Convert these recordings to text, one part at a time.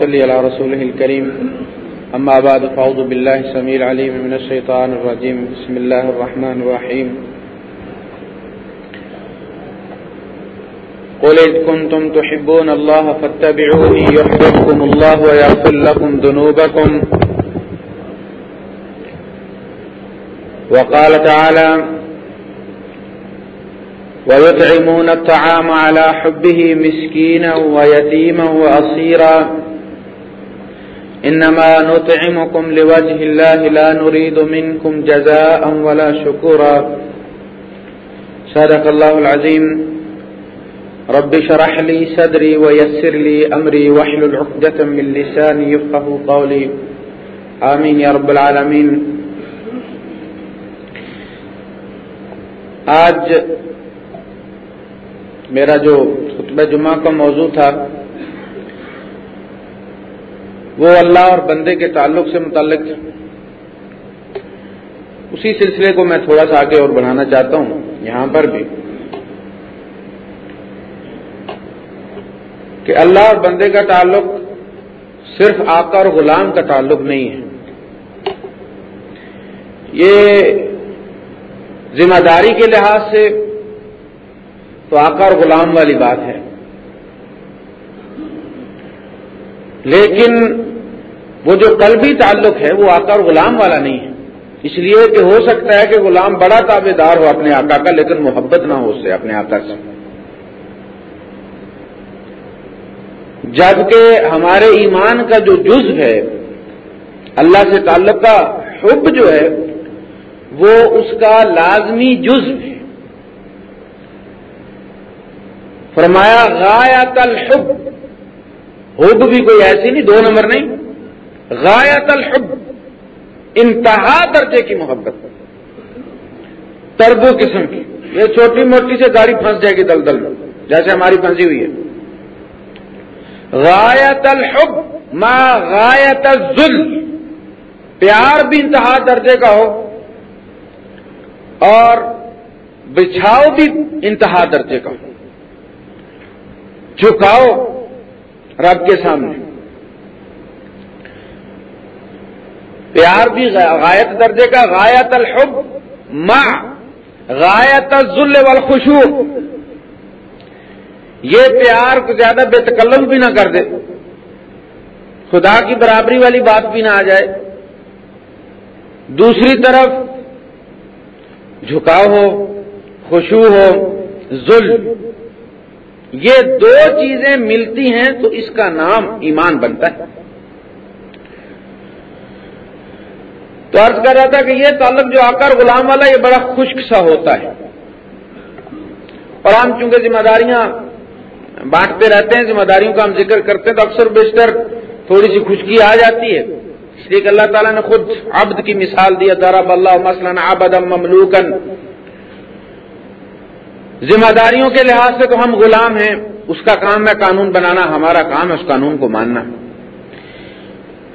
صلی على رسوله الكريم أما بعد فأعوذ بالله السميع العليم من الشيطان الرجيم بسم الله الرحمن الرحيم قل إذ كنتم تحبون الله فاتبعوني يحببكم الله ويغفر لكم ذنوبكم وقال تعالى ويطعمون الطعام على حبه مسكينا ويتيما وأصيرا إنما نطعمكم لوجه الله لا نريد منكم جزاء ولا شكورا صدق الله العظيم رب شرح لي صدري ويسر لي أمري وحلل عقدة من لساني يفقه قولي آمين يا رب العالمين آج میرا جو خطبہ جمعہ کا موضوع تھا وہ اللہ اور بندے کے تعلق سے متعلق تھا اسی سلسلے کو میں تھوڑا سا آگے اور بڑھانا چاہتا ہوں، یہاں پر بھی۔ کہ اللہ اور بندے کا تعلق صرف آقا اور غلام کا تعلق نہیں ہے۔ یہ ذمہ داری کے لحاظ سے تو آقا اور غلام والی بات ہے۔ لیکن وہ جو قلبی تعلق ہے وہ آقا اور غلام والا نہیں ہے۔ اس لیے کہ ہو سکتا ہے کہ غلام بڑا تابے دار ہو اپنے آقا کا، لیکن محبت نہ ہو اس سے، اپنے آقا سے۔ جبکہ ہمارے ایمان کا جو جز ہے، اللہ سے تعلق کا حب جو ہے، وہ اس کا لازمی جز ہے۔ فرمایا، غایت الحب۔ حب بھی کوئی ایسی نہیں، دو نمبر نہیں۔ غایت الحب، انتہا درجے کی محبت۔ تربو قسم کی۔ یہ چھوٹی موٹی سے گاڑی پھنس جائے گی دل دل میں جیسے ہماری پھنسی ہوئی ہے۔ غایت الحب، ما غایت الذل۔ پیار بھی انتہا درجے کا ہو اور بچھاؤ بھی انتہا درجے کا ہو۔ جھکاؤ رب کے سامنے۔ پیار بھی غایت درجے کا، غایت الحب ما غایت الذل والخشوع. یہ پیار کو زیادہ بے تکلم بھی نہ کر دے۔ خدا کی برابری والی بات بھی نہ آ جائے۔ دوسری طرف، جھکاؤ ہو خوشو ہو ظلم یہ دو چیزیں ملتی ہیں تو اس کا نام ایمان بنتا ہے۔ تو عرض کر رہا تھا کہ یہ تعلق جو آکر غلام والا یہ بڑا خشک سا ہوتا ہے۔ اور ہم چونکہ ذمہ داریاں بانٹتے رہتے ہیں، ذمہ داریوں کا ہم ذکر کرتے ہیں تو اکثر بیشتر تھوڑی سی خشکی آ جاتی ہے۔ اس لیے کہ اللہ تعالیٰ نے خود عبد کی مثال دیا درب اللہ مثلاً آبد مملوکن ذمہ داریوں کے لحاظ سے تو ہم غلام ہیں، اس کا کام ہے قانون بنانا، ہمارا کام ہے اس قانون کو ماننا۔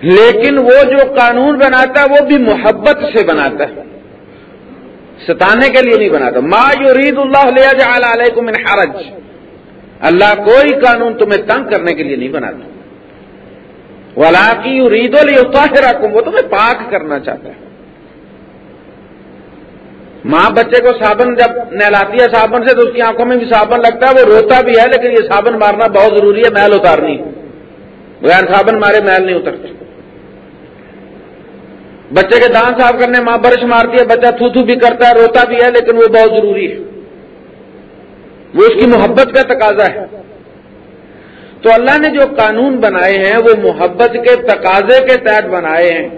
لیکن وہ جو قانون بناتا ہے، وہ بھی محبت سے بناتا ہے۔ ستانے کے لیے نہیں بناتا۔ ما یرید اللہ علیہ من حرج۔ اللہ کوئی قانون تمہیں تنگ کرنے کے لیے نہیں بناتا۔ ولاقی یرید الطاہرکم وہ تمہیں پاک کرنا چاہتا ہے۔ ماں بچے کو صابن جب نہلاتی ہے صابن سے، تو اس کی آنکھوں میں بھی صابن لگتا ہے، وہ روتا بھی ہے، لیکن یہ صابن مارنا بہت ضروری ہے محل اتارنی۔ بغیر صابن مارے محل نہیں اترتے۔ بچے کے دان صاف کرنے، ماں برش مارتی ہے، بچہ تھو تھو بھی کرتا ہے، روتا بھی ہے، لیکن وہ بہت ضروری ہے۔ وہ اس کی محبت کا تقاضا ہے۔ تو اللہ نے جو قانون بنائے ہیں، وہ محبت کے تقاضے کے تحت بنائے ہیں۔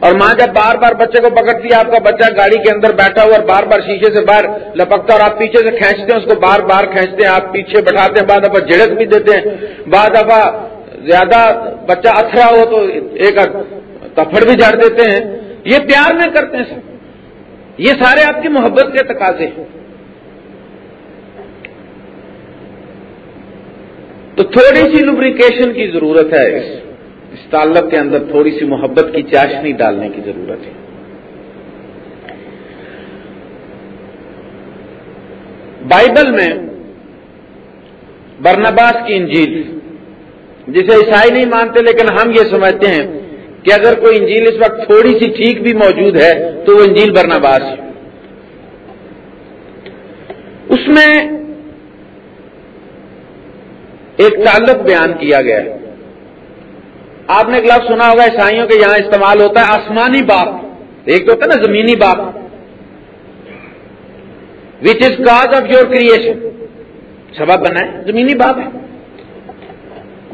اور ماں جب بار بار بچے کو پکڑتی ہے، آپ کا بچہ گاڑی کے اندر بیٹھا ہوا اور بار بار شیشے سے باہر لپکتا اور آپ پیچھے سے کھینچتے ہیں، اس کو بار بار کھینچتے ہیں، آپ پیچھے بٹھاتے ہیں، بعد دفعہ جھڑک بھی دیتے ہیں۔ بعد دفعہ زیادہ بچہ اتھرا ہو تو ایک تفڑ بھی جھاڑ دیتے ہیں۔ یہ پیار میں کرتے ہیں سر یہ سارے آپ کی محبت کے تقاضے ہیں۔ تو تھوڑی سی لبریکیشن کی ضرورت ہے۔ اس اس تعلق کے اندر تھوڑی سی محبت کی چاشنی ڈالنے کی ضرورت ہے۔ بائبل میں برنباس کی انجیل، جسے عیسائی نہیں مانتے لیکن ہم یہ سمجھتے ہیں کہ اگر کوئی انجیل اس وقت تھوڑی سی ٹھیک بھی موجود ہے تو وہ انجیل برنا باز ہے۔ اس میں ایک تعلق بیان کیا گیا۔ ہے آپ نے ایک لفظ سنا ہوگا، عیسائیوں کے یہاں استعمال ہوتا ہے آسمانی باپ۔ ایک تو ہوتا ہے نا زمینی باپ۔ Which is cause of your creation سبب بنا ہے۔ زمینی باپ ہے۔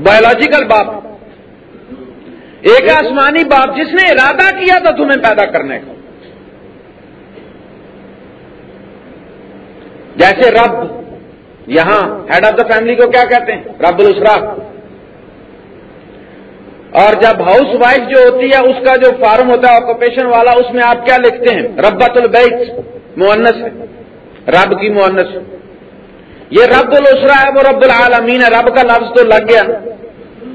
بایولوجیکل باپ۔ ایک آسمانی باپ جس نے ارادہ کیا تھا تمہیں پیدا کرنے کا۔ جیسے رب یہاں ہیڈ آف دا فیملی کو کیا کہتے ہیں؟ رب الاسرا۔ اور جب ہاؤس وائف جو ہوتی ہے، اس کا جو فارم ہوتا ہے آکوپیشن والا، اس میں آپ کیا لکھتے ہیں؟ ربت البیت مونس ہے رب کی مونس یہ رب الاسرا ہے، وہ رب العالمین ہے۔ رب کا لفظ تو لگ گیا۔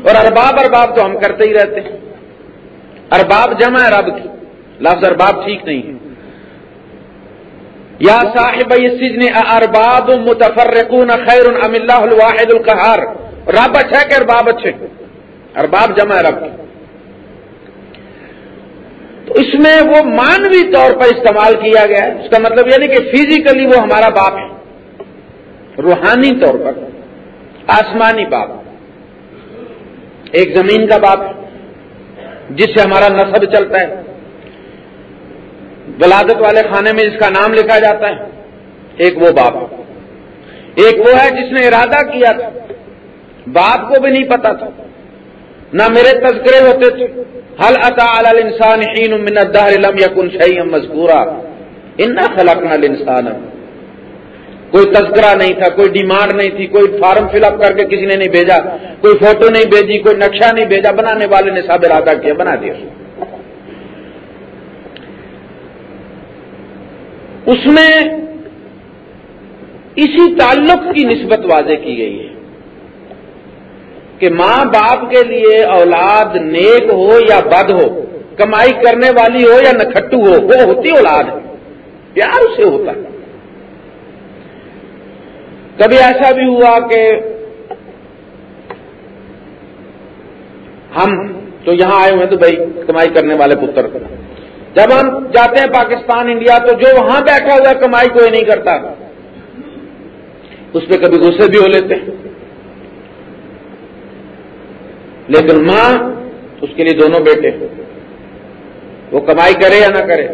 اور ارباب ارباب تو ہم کرتے ہی رہتے ہیں۔ ارباب جمع ہے رب کی۔ لفظ ارباب ٹھیک نہیں ہے۔ یا صاحب السجن ارباب متفرقون خیر ام اللہ الواحد القہار۔ رب اچھا کہ ارباب اچھے ارباب جمع رب تو اس میں وہ مانوی طور پر استعمال کیا گیا ہے۔ اس کا مطلب یعنی کہ فزیکلی وہ ہمارا باپ ہے۔ روحانی طور پر۔ آسمانی باپ۔ ایک زمین کا باپ ہے، جس سے ہمارا نصب چلتا ہے۔ ولادت والے خانے میں جس کا نام لکھا جاتا ہے۔ ایک وہ باپ۔ ایک وہ ہے جس نے ارادہ کیا تھا۔ باپ کو بھی نہیں پتا تھا۔ نہ میرے تذکرے ہوتے تھے۔ حل عطا انسان لم یکن شعیم مذکورا۔ ان خلق نل انسان کوئی تذکرہ نہیں تھا، کوئی ڈیمانڈ نہیں تھی، کوئی فارم فل اپ کر کے کسی نے نہیں بھیجا، کوئی فوٹو نہیں بھیجی، کوئی نقشہ نہیں بھیجا، بنانے والے نے سب ارادہ کیا، بنا دیا۔ اس میں اسی تعلق کی نسبت واضح کی گئی ہے کہ ماں باپ کے لیے اولاد نیک ہو یا بد ہو، کمائی کرنے والی ہو یا نکھٹو ہو، وہ ہوتی اولاد ہے۔ پیار اسے ہوتا ہے۔ کبھی ایسا بھی ہوا کہ ہم تو یہاں آئے ہوئے تو بھائی کمائی کرنے والے پتر۔ جب ہم جاتے ہیں پاکستان، انڈیا، تو جو وہاں بیٹھا ہوا کمائی کوئی نہیں کرتا۔ اس پہ کبھی غصے بھی ہو لیتے ہیں۔ لیکن ماں، اس کے لیے دونوں بیٹے۔ وہ کمائی کرے یا نہ کرے؟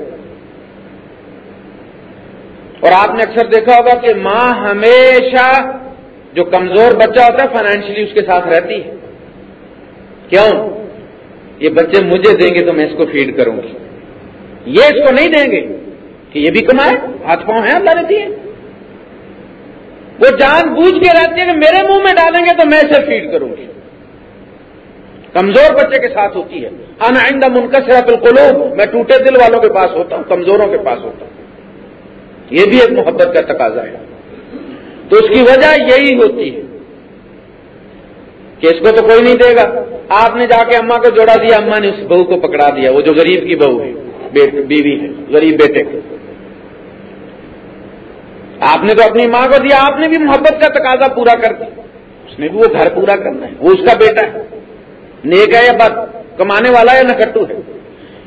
اور آپ نے اکثر دیکھا ہوگا کہ ماں ہمیشہ جو کمزور بچہ ہوتا ہے فائنینشلی اس کے ساتھ رہتی ہے۔ کیوں؟ یہ بچے مجھے دیں گے تو میں اس کو فیڈ کروں گی۔ یہ اس کو نہیں دیں گے کہ یہ بھی کمائے، ہاتھ پاؤں ہیں، اللہ نے دیے وہ جان بوجھ کے رہتی ہے کہ میرے منہ میں ڈالیں گے تو میں اسے فیڈ کروں گی۔ کمزور بچے کے ساتھ ہوتی ہے۔ ان آئندہ منکسر بالکل میں ٹوٹے دل والوں کے پاس ہوتا ہوں، کمزوروں کے پاس ہوتا ہوں۔ یہ بھی ایک محبت کا تقاضا ہے۔ تو اس کی وجہ یہی ہوتی ہے کہ اس کو تو کوئی نہیں دے گا۔ آپ نے جا کے اما کو جوڑا دیا اما نے اس بہو کو پکڑا دیا۔ وہ جو غریب کی بہو ہے بیوی ہے، غریب بیٹے کو۔ آپ نے تو اپنی ماں کو دیا، آپ نے بھی محبت کا تقاضا پورا کر دیا۔ اس نے بھی وہ گھر پورا کرنا ہے، وہ اس کا بیٹا ہے۔ نیک ہے یا بد؟ کمانے والا یا نکٹو ہے؟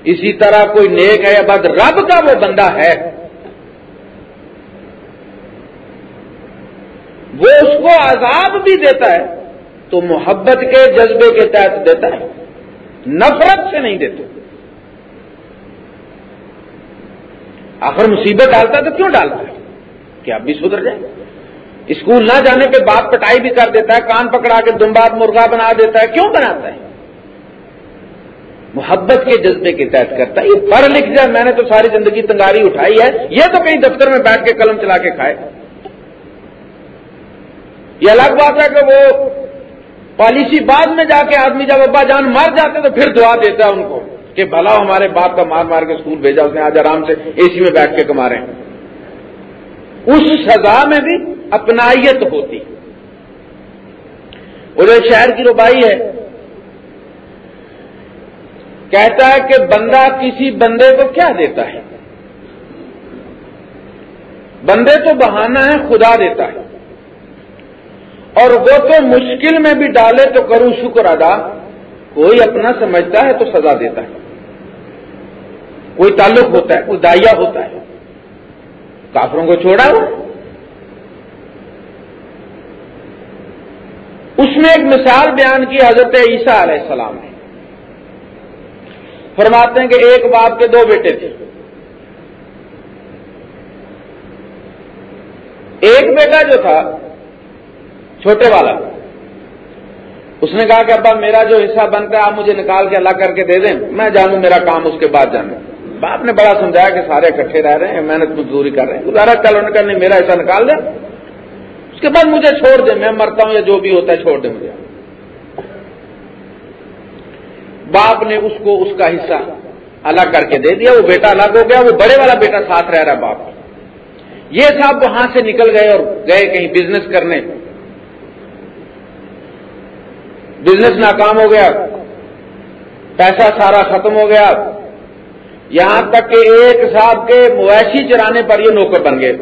اسی طرح کوئی نیک ہے یا بد، رب کا وہ بندہ ہے۔ وہ اس کو عذاب بھی دیتا ہے تو محبت کے جذبے کے تحت دیتا ہے نفرت سے نہیں دیتے آخر مصیبت ڈالتا ہے تو کیوں ڈالتا ہے کہ اب بھی سدھر جائے اسکول نہ جانے کے بعد پٹائی بھی کر دیتا ہے، کان پکڑا کے دمباد مرغا بنا دیتا ہے، کیوں بناتا ہے؟ محبت کے جذبے کے تحت کرتا ہے۔ یہ پڑھ لکھ جائے میں نے تو ساری زندگی تنگاری اٹھائی ہے، یہ تو کہیں دفتر میں بیٹھ کے قلم چلا کے کھائے۔ یہ الگ بات ہے کہ وہ پالیسی بعد میں جا کے آدمی جب ابا جان مار جاتے تو پھر دعا دیتا ہے ان کو کہ بھلا ہمارے باپ کا مار مار کے اسکول بھیجا، اس نے آج آرام سے اے سی میں بیٹھ کے کما رہے ہیں۔ اس سزا میں بھی اپنائیت ہوتی۔ اور شہر کی روبائی ہے۔ کہتا ہے کہ بندہ کسی بندے کو کیا دیتا ہے؟ بندے تو بہانا ہے، خدا دیتا ہے۔ اور وہ تو مشکل میں بھی ڈالے تو کروں شکر ادا۔ کوئی اپنا سمجھتا ہے تو سزا دیتا ہے۔ کوئی تعلق ہوتا ہے کوئی دائیا ہوتا ہے۔ کافروں کو چھوڑا ہو اس میں ایک مثال بیان کی حضرت عیسیٰ علیہ السلام نے۔ فرماتے ہیں کہ ایک باپ کے دو بیٹے تھے۔ ایک بیٹا جو تھا چھوٹے والا۔ اس نے کہا کہ ابا، میرا جو حصہ بنتا ہے، آپ مجھے نکال کے اللہ کر کے دے دیں، میں جانوں، میرا کام اس کے بعد جانوں۔ باپ نے بڑا سمجھایا کہ سارے اکٹھے رہ رہے ہیں، محنت مزدوری کر رہے ہیں۔ گزارا، کل انہوں نے کہا، نہیں، میرا حصہ نکال دیں۔ اس کے بعد مجھے چھوڑ دیں، میں مرتا ہوں یا جو بھی ہوتا ہے، چھوڑ دیں مجھے۔ باپ نے اس کو اس کا حصہ الگ کر کے دے دیا۔ وہ بیٹا الگ ہو گیا، وہ بڑے والا بیٹا ساتھ رہ رہا باپ۔ یہ صاحب وہاں سے نکل گئے اور گئے کہیں بزنس کرنے۔ بزنس ناکام ہو گیا۔ پیسہ سارا ختم ہو گیا۔ یہاں تک کہ ایک صاحب کے مویشی چرانے پر یہ نوکر بن گئے۔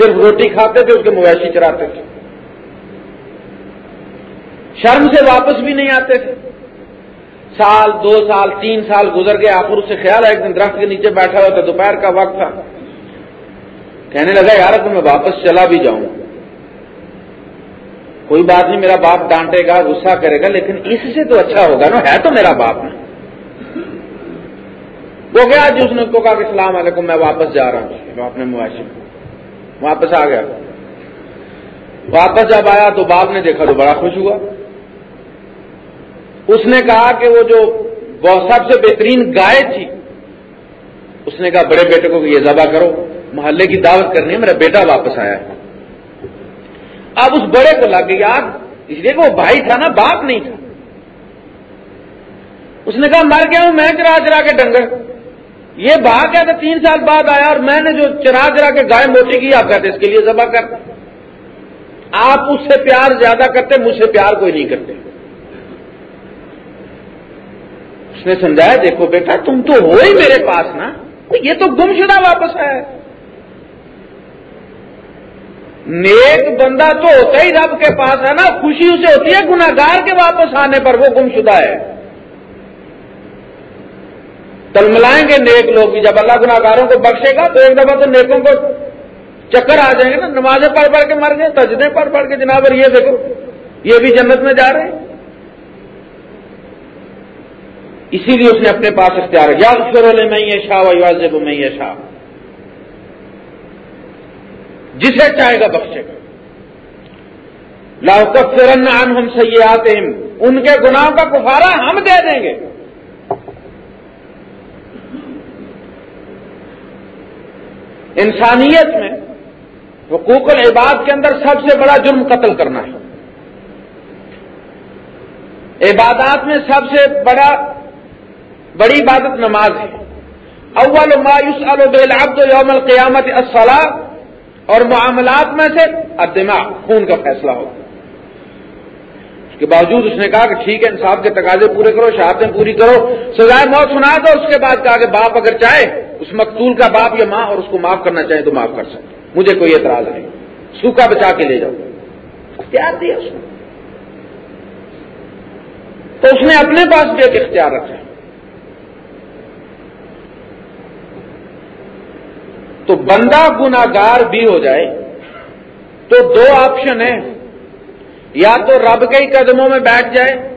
صرف روٹی کھاتے تھے، اس کے مویشی چراتے تھے۔ شرم سے واپس بھی نہیں آتے تھے۔ سال، دو سال، تین سال گزر گئے، آخر اس سے خیال ہے، ایک دن درخت کے نیچے بیٹھا ہوا تھا، دوپہر کا وقت تھا۔ کہنے لگا یار تو میں واپس چلا بھی جاؤں۔ کوئی بات نہیں، میرا باپ ڈانٹے گا، غصہ کرے گا، لیکن اس سے تو اچھا ہوگا نا، ہے تو میرا باپ۔ نا وہ گیا جس نے کو کہا کہ السلام علیکم، میں واپس جا رہا ہوں۔ اپنے مواشی واپس آ گیا۔ واپس جب آیا تو باپ نے دیکھا تو بڑا خوش ہوا۔ اس نے کہا کہ وہ جو سب سے بہترین گائے تھی، اس نے کہا، بڑے بیٹے کو یہ ذبح کرو، محلے کی دعوت کرنی ہے، میرا بیٹا واپس آیا ہے۔ اب اس بڑے کو لگ گئی آگ۔ اس لیے کہ وہ بھائی تھا نا، باپ نہیں تھا۔ اس نے کہا، مر گیا ہوں، میں چرا چرا کے ڈنگر۔ یہ بھاگ گیا تھا تین سال بعد آیا اور میں نے جو چرا چرا کے گائے موٹی کی، آپ کہتے اس کے لیے ذبح کر۔ آپ اس سے پیار زیادہ کرتے، مجھ سے پیار کوئی نہیں کرتے۔ اس نے سمجھایا، دیکھو بیٹا، تم تو ہو ہی میرے پاس نا۔ یہ تو گم شدہ واپس ہے نیک بندہ تو ہوتا ہی رب کے پاس ہے نا، خوشی اسے ہوتی ہے گناگار کے واپس آنے پر وہ گم شدہ ہے۔ تل ملائیں گے نیک لوگ بھی، جب اللہ گناگاروں کو بخشے گا تو ایک دفعہ تو نیکوں کو چکر آ جائیں گے نا، نمازیں پڑھ پڑھ کے مر گئے تجدے پڑھ پڑھ کے، جناب اور یہ دیکھو، یہ بھی جنت میں جا رہے ہیں۔ اسی لیے اس نے اپنے پاس اختیار یا پھر میں یہ شاہ واضح میں یہ شاہ جسے چاہے گا بخشے گا۔ لاؤ فرن ہم سیاحت ان کے گناہوں کا کفارہ ہم دے دیں گے۔ انسانیت میں حقوق العباد کے اندر سب سے بڑا جرم قتل کرنا ہے۔ عبادات میں سب سے بڑا بڑی عبادت نماز ہے۔ اول مایوس العبد یوم القیامت الصلاح اور معاملات میں سے الدماغ خون کا فیصلہ ہوگا۔ اس کے باوجود اس نے کہا کہ ٹھیک ہے، انصاف کے تقاضے پورے کرو، شہادتیں پوری کرو سزائے موت سنا دو، اس کے بعد کہا کہ باپ اگر چاہے، اس مقتول کا باپ یا ماں اور اس کو معاف کرنا چاہے تو معاف کر سکتے مجھے کوئی اعتراض نہیں۔ سوکھا بچا کے لے جاؤ۔ اختیار دیا اس نے۔ تو اس نے اپنے پاس بھی ایک اختیار رکھا۔ تو بندہ گناگار بھی ہو جائے تو دو آپشن ہیں۔ یا تو رب کے ہی قدموں میں بیٹھ جائے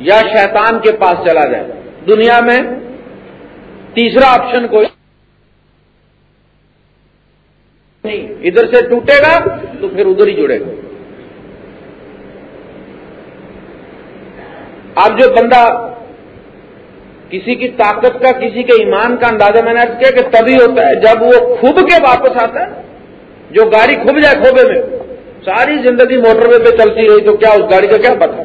یا شیطان کے پاس چلا جائے۔ دنیا میں تیسرا آپشن کوئی نہیں۔ ادھر سے ٹوٹے گا تو پھر ادھر ہی جڑے گا۔ اب جو بندہ کسی کی طاقت کا، کسی کے ایمان کا اندازہ میں نے کیا کہ تبھی ہوتا ہے جب وہ کھب کے واپس آتا ہے، جو گاڑی کھب جائے کھوبے میں، ساری زندگی موٹر وے پہ چلتی رہی تو کیا اس گاڑی کا کیا پتا؟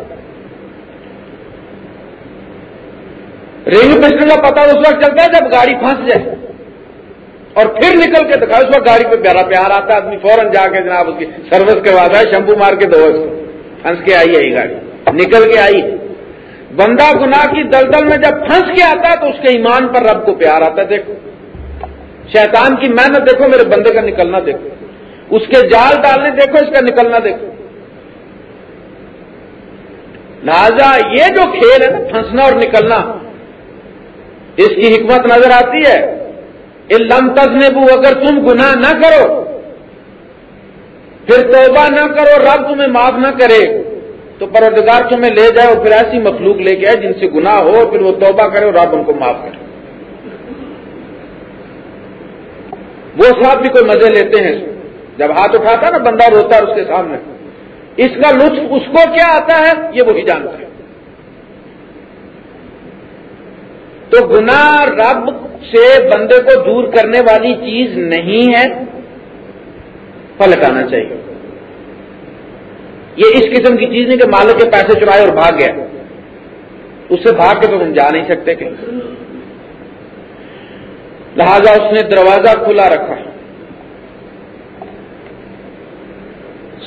ریلوے پسٹل کا پتا اس وقت چلتا ہے جب گاڑی پھنس جائے۔ اور پھر نکل کے دکھا اس وقت گاڑی پہ پیارا پیار آتا ہے، آدمی فوراً جا کے جناب اس کی سروس کرواتا ہے شمپو مار کے دو پھنس کے آئی ہے یہ گاڑی۔ نکل کے آئی۔ بندہ گناہ کی دلدل میں جب پھنس کے آتا ہے تو اس کے ایمان پر رب کو پیار آتا ہے، دیکھو۔ شیطان کی محنت دیکھو، میرے بندے کا نکلنا دیکھو۔ اس کے جال ڈالنے دیکھو، اس کا نکلنا دیکھو۔ لہذا یہ جو کھیل ہے نا، پھنسنا اور نکلنا، اس کی حکمت نظر آتی ہے۔ لم تزنبو اگر تم گناہ نہ کرو، پھر توبہ نہ کرو، رب تمہیں معاف نہ کرے۔ تو پروردگار تمہیں لے جائے اور پھر ایسی مخلوق لے کے آئے جن سے گناہ ہو پھر وہ توبہ کرے اور رب ان کو معاف کرے۔ وہ صاحب بھی کوئی مزے لیتے ہیں۔ جب ہاتھ اٹھاتا نا، بندہ روتا ہے اس کے سامنے۔ اس کا لطف اس کو کیا آتا ہے؟ یہ وہی جانتا ہے۔ تو گناہ رب سے بندے کو دور کرنے والی چیز نہیں ہے۔ پلٹانا چاہیے۔ یہ اس قسم کی چیز نہیں کہ مالک کے پیسے چرائے اور بھاگ گیا اس سے بھاگ کے تو ہم جا نہیں سکتے کہ۔ لہذا اس نے دروازہ کھلا رکھا۔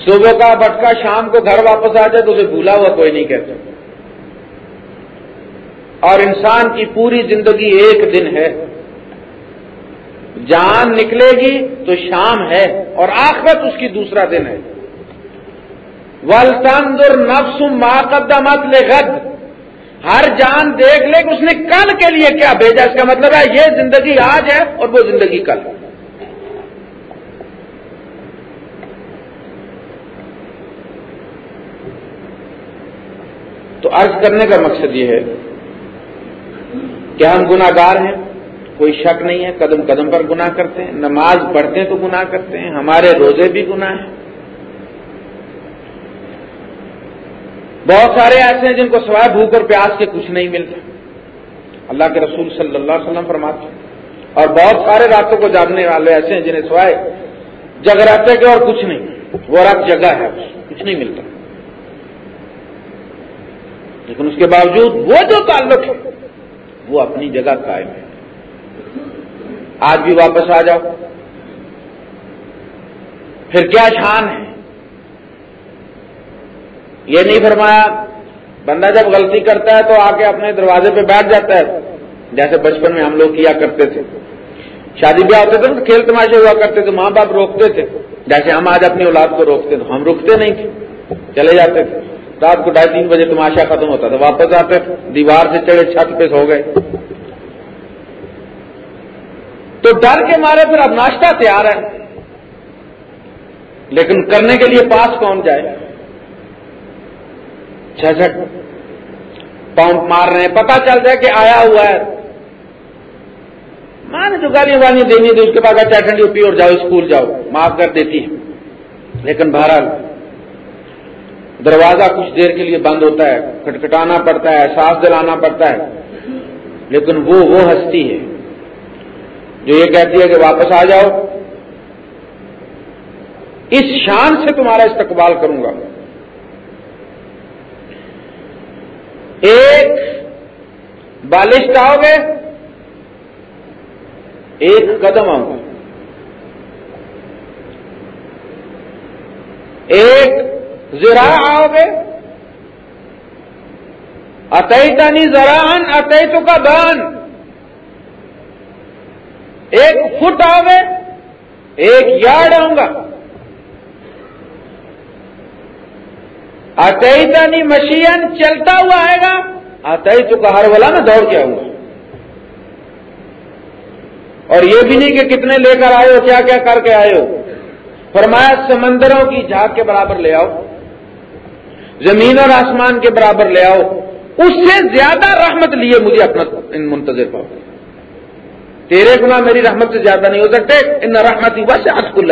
صبح کا بٹکا شام کو گھر واپس آ جائے تو اسے بھولا ہوا کوئی نہیں کہتا۔ اور انسان کی پوری زندگی ایک دن ہے۔ جان نکلے گی تو شام ہے اور آخرت اس کی دوسرا دن ہے۔ ولطندر نفس قدمت لے غد ہر جان دیکھ لے کہ اس نے کل کے لیے کیا بھیجا۔ اس کا مطلب ہے یہ زندگی آج ہے اور وہ زندگی کل۔ تو عرض کرنے کا مقصد یہ ہے کہ ہم گناگار ہیں، کوئی شک نہیں ہے، قدم قدم پر گناہ کرتے ہیں، نماز پڑھتے ہیں تو گناہ کرتے ہیں، ہمارے روزے بھی گناہ ہیں۔ بہت سارے ایسے ہیں جن کو سوائے بھوک اور پیاس کے کچھ نہیں ملتا۔ اللہ کے رسول صلی اللہ علیہ وسلم فرماتے ہیں۔ اور بہت سارے راتوں کو جاننے والے ایسے ہیں جنہیں سوائے جگ رہتے کے اور کچھ نہیں۔ وہ رات جگہ ہے، کچھ نہیں ملتا۔ لیکن اس کے باوجود وہ جو تعلق ہے، وہ اپنی جگہ قائم ہے۔ آج بھی واپس آ جاؤ۔ پھر کیا شان ہے؟ یہ نہیں فرمایا، بندہ جب غلطی کرتا ہے تو آ کے اپنے دروازے پہ بیٹھ جاتا ہے۔ جیسے بچپن میں ہم لوگ کیا کرتے تھے۔ شادی بیاہ ہوتے تھے تو کھیل تماشے ہوا کرتے تھے، ماں باپ روکتے تھے۔ جیسے ہم آج اپنی اولاد کو روکتے تھے ہم رکتے نہیں تھے، چلے جاتے تھے۔ رات کو ڈھائی تین بجے تماشا ختم ہوتا تھا، واپس آتے، دیوار سے چڑھے، چھت پہ سو گئے۔ تو ڈر کے مارے پھر اب ناشتہ تیار ہے۔ لیکن کرنے کے لیے پاس کون جائے؟ چھٹ پمپ مار رہے ہیں۔ پتا چل جائے کہ آیا ہوا ہے۔ ماں نے جو گالی وانی دینی تھی اس کے بعد چائے اچھا ٹھنڈی پی اور جاؤ، اسکول جاؤ۔ معاف کر دیتی ہے۔ لیکن بہرحال دروازہ کچھ دیر کے لیے بند ہوتا ہے کٹکھٹانا پڑتا ہے، احساس دلانا پڑتا ہے۔ لیکن وہ وہ ہستی ہے۔ جو یہ کہتی ہے کہ واپس آ جاؤ۔ اس شان سے تمہارا استقبال کروں گا۔ ایک بالش آؤ گے؟ ایک قدم آؤں گا۔ ایک زرا آؤ گے؟ اتنی زران اتو کا بان ایک فٹ آؤ گے؟ ایک یارڈ آؤں گا۔ اتنی مشین چلتا ہوا آئے گا؟ اتائی تو ہر والا میں دوڑ کے آؤں گا اور یہ بھی نہیں کہ کتنے لے کر آئے ہو، کیا کیا کر کے آئے ہو۔ فرمایا، سمندروں کی جھاگ کے برابر لے آؤ۔ زمین اور آسمان کے برابر لے آؤ۔ اس سے زیادہ رحمت لیے مجھے اپنا ان منتظر پاؤ۔ تیرے گنا میری رحمت سے زیادہ نہیں ہو سکتے۔ ان رحمت ہی بس آج کل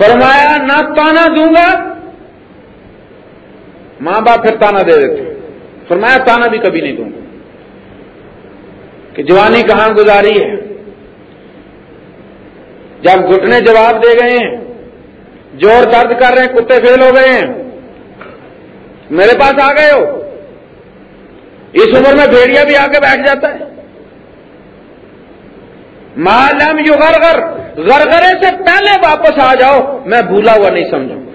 فرمایا، نہ تانا دوں گا۔ ماں باپ پھر تانا دے دیتے۔ فرمایا، تانا بھی کبھی نہیں دوں گا۔ کہ جوانی کہاں گزاری ہے؟ جب گھٹنے جواب دے گئے ہیں، جوڑ درد کر رہے ہیں، کتے فیل ہو گئے ہیں۔ میرے پاس آ گئے ہو۔ اس عمر میں بھیڑیا بھی آ کے بیٹھ جاتا ہے۔ معلوم یو غرغر غرغرے سے پہلے واپس آ جاؤ، میں بھولا ہوا نہیں سمجھوں۔ گا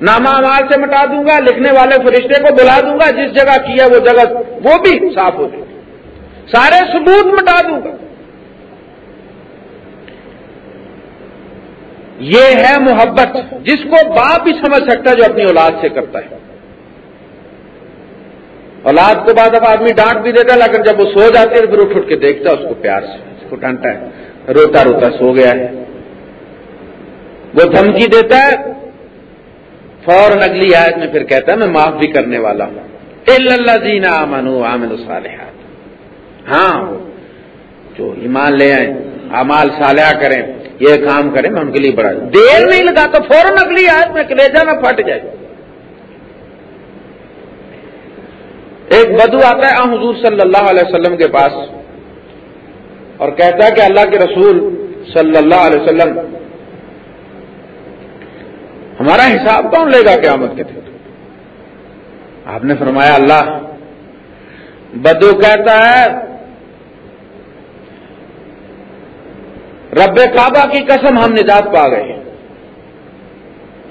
نامہ مال سے مٹا دوں گا، لکھنے والے فرشتے کو بلا دوں گا، جس جگہ کیا وہ جگہ، وہ بھی صاف ہو جائے۔ سارے ثبوت مٹا دوں گا۔ یہ ہے محبت، جس کو باپ بھی سمجھ سکتا ہے جو اپنی اولاد سے کرتا ہے۔ اولاد کو بعد اب آدمی ڈانٹ بھی دیتا ہے، لیکن جب وہ سو جاتے ہیں پھر اٹھ اٹھ کے دیکھتا ہے اس کو پیار سے۔ کو ہے، روتا روتا سو گیا ہے۔ وہ دھمکی دیتا ہے، فوراً اگلی آیت میں پھر کہتا ہے، میں معاف بھی کرنے والا ہوں۔ اللہ جینا امن عامل الصالحات۔ ہاں جو ایمان لے آئیں امال صالحہ کریں، یہ کام کریں، میں ان کے لیے بڑا دیر نہیں لگا تو فوراً اگلی آیت میں کلیجا نہ پھٹ جائے۔ ایک بدو آتا ہے حضور صلی اللہ علیہ وسلم کے پاس۔ اور کہتا ہے کہ اللہ کے رسول صلی اللہ علیہ وسلم ہمارا حساب کون لے گا قیامت کے تھے آپ نے فرمایا، اللہ۔ بدو کہتا ہے، رب کعبہ کی قسم ہم نجات پا گئے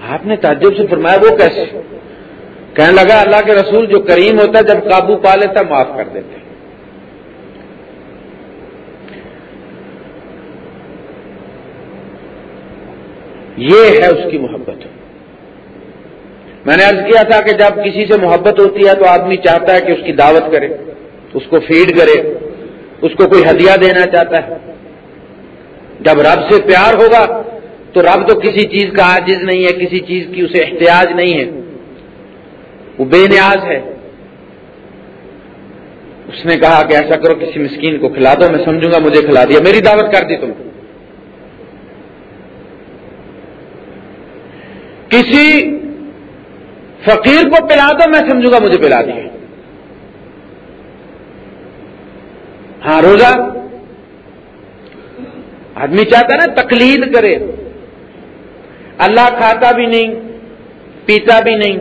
آپ نے تعجب سے فرمایا، وہ کیسے؟ کہنے لگا، اللہ کے رسول جو کریم ہوتا ہے، جب قابو پا لیتا معاف کر دیتے یہ ہے اس کی محبت۔ میں نے عرض کیا تھا کہ جب کسی سے محبت ہوتی ہے تو آدمی چاہتا ہے کہ اس کی دعوت کرے، اس کو فیڈ کرے، اس کو کوئی ہدیہ دینا چاہتا ہے۔ جب رب سے پیار ہوگا تو رب تو کسی چیز کا عاجز نہیں ہے، کسی چیز کی اسے احتیاج نہیں ہے۔ وہ بے نیاز ہے۔ اس نے کہا کہ ایسا کرو، کسی مسکین کو کھلا دو، میں سمجھوں گا، مجھے کھلا دیا۔ میری دعوت کر دی تم کسی فقیر کو پلا دو، میں سمجھوں گا مجھے پلا دیا ہاں روزہ۔ آدمی چاہتا ہے نا تقلید کرے۔ اللہ کھاتا بھی نہیں، پیتا بھی نہیں۔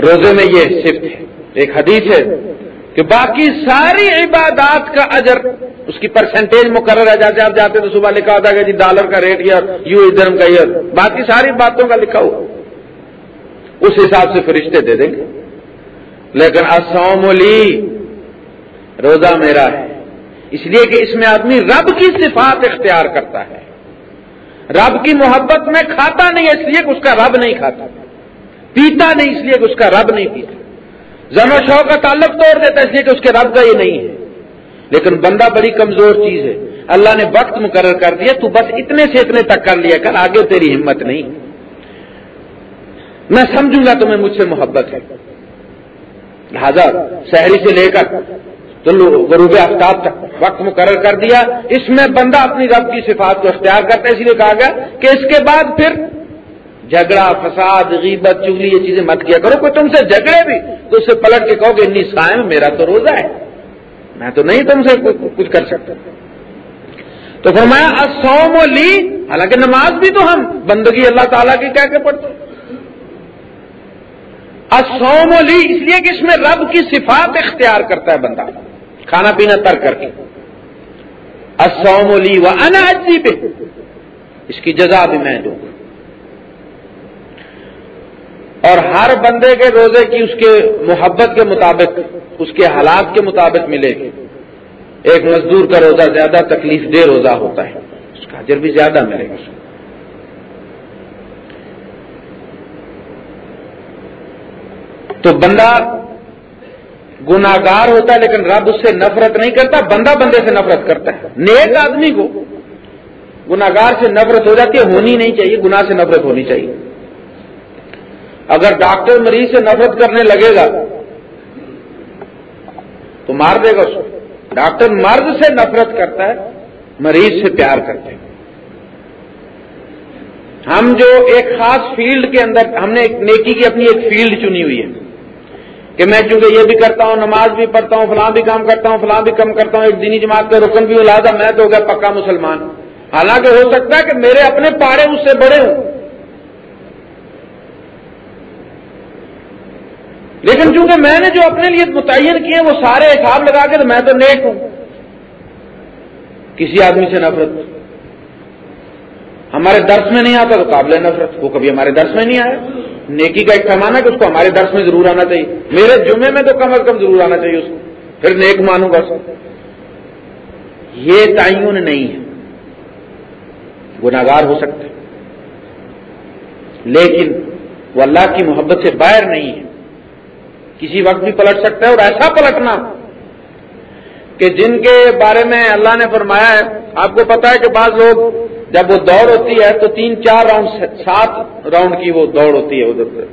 روزے میں یہ صفت ہے۔ ایک حدیث ہے۔ کہ باقی ساری عبادات کا اجر اس کی پرسنٹیج مقرر ہے۔ جیسے آپ جاتے تو صبح لکھا ہوتا ہے کہ جی ڈالر کا ریٹ یا یو ادھر کا ایئر باقی ساری باتوں کا لکھا ہوا۔ اس حساب سے فرشتے دے دیں گے۔ لیکن اسوم لی، روزہ میرا ہے۔ اس لیے کہ اس میں آدمی رب کی صفات اختیار کرتا ہے۔ رب کی محبت میں کھاتا نہیں اس لیے کہ اس کا رب نہیں کھاتا۔ پیتا نہیں، اس لیے کہ اس کا رب نہیں پیتا۔ زن و شو کا تعلق توڑ دیتا ہے، اس لیے کہ اس کے رب کا یہ نہیں ہے۔ لیکن بندہ بڑی کمزور چیز ہے۔ اللہ نے وقت مقرر کر دیا، تو بس اتنے سے اتنے تک کر لیا کر، آگے تیری ہمت نہیں۔ میں سمجھوں گا تمہیں مجھ سے محبت ہے۔ لہذا شہری سے لے کر تو غروب آفتاب تک وقت مقرر کر دیا۔ اس میں بندہ اپنی رب کی صفات کو اختیار کرتا ہے، اسی لیے کہا گیا کہ اس کے بعد پھر جھگڑا، فساد، غیبت، چگلی، یہ چیزیں مت کیا کرو، کوئی تم سے جھگڑے بھی تو اسے پلٹ کے کہو کہ انی سائم، میرا تو روزہ ہے۔ میں تو نہیں تم سے کچھ کر سکتا۔ تو فرمایا اسوم و لی، حالانکہ نماز بھی تو ہم، بندگی اللہ تعالیٰ کی کہہ کے پڑھتے اسوم و لی، اس لیے کہ اس میں رب کی صفات اختیار کرتا ہے بندہ۔ کھانا پینا تر کر کے۔ اسوم و لی و اناجی پہ اس کی جزا بھی میں دوں۔ گا اور ہر بندے کے روزے کی اس کے محبت کے مطابق، اس کے حالات کے مطابق ملے گی۔ ایک مزدور کا روزہ زیادہ تکلیف دہ روزہ ہوتا ہے، اس کا اجر بھی زیادہ ملے گا۔ اس کو تو بندہ گناگار ہوتا ہے لیکن رب اس سے نفرت نہیں کرتا، بندہ بندے سے نفرت کرتا ہے۔ نیک آدمی کو گناگار سے نفرت ہو جاتی ہے، ہونی نہیں چاہیے، گناہ سے نفرت ہونی چاہیے۔ اگر ڈاکٹر مریض سے نفرت کرنے لگے گا تو مار دے گا اس کو۔ ڈاکٹر مرد سے نفرت کرتا ہے، مریض سے پیار کرتے ہیں ہم جو ایک خاص فیلڈ کے اندر، ہم نے ایک نیکی کی اپنی ایک فیلڈ چنی ہوئی ہے کہ میں چونکہ یہ بھی کرتا ہوں، نماز بھی پڑھتا ہوں، فلاں بھی کام کرتا ہوں، فلاں بھی کم کرتا ہوں، ایک دینی جماعت کا رکن بھی الادا میں تو ہو گیا پکا مسلمان۔ حالانکہ ہو سکتا ہے کہ میرے اپنے پاڑے اس سے بڑے ہوں۔ لیکن چونکہ میں نے جو اپنے لیے متعین کیے وہ سارے حساب لگا کے تو میں تو نیک ہوں۔ کسی آدمی سے نفرت۔ ہمارے درس میں نہیں آتا تو قابل نفرت۔ وہ کبھی ہمارے درس میں نہیں آیا۔ نیکی کا ایک پیمانہ کہ اس کو ہمارے درس میں ضرور آنا چاہیے۔ میرے جمعے میں تو کم از کم ضرور آنا چاہیے اس کو۔ پھر نیک مانوں گا یہ تعین نہیں ہے۔ گناگار ہو سکتا ہے لیکن وہ اللہ کی محبت سے باہر نہیں ہے۔ کسی وقت بھی پلٹ سکتا ہے اور ایسا پلٹنا کہ جن کے بارے میں اللہ نے فرمایا ہے، آپ کو پتا ہے کہ بعض لوگ جب وہ دوڑ ہوتی ہے تو تین چار راؤنڈ، سات راؤنڈ کی وہ دوڑ ہوتی ہے ادھر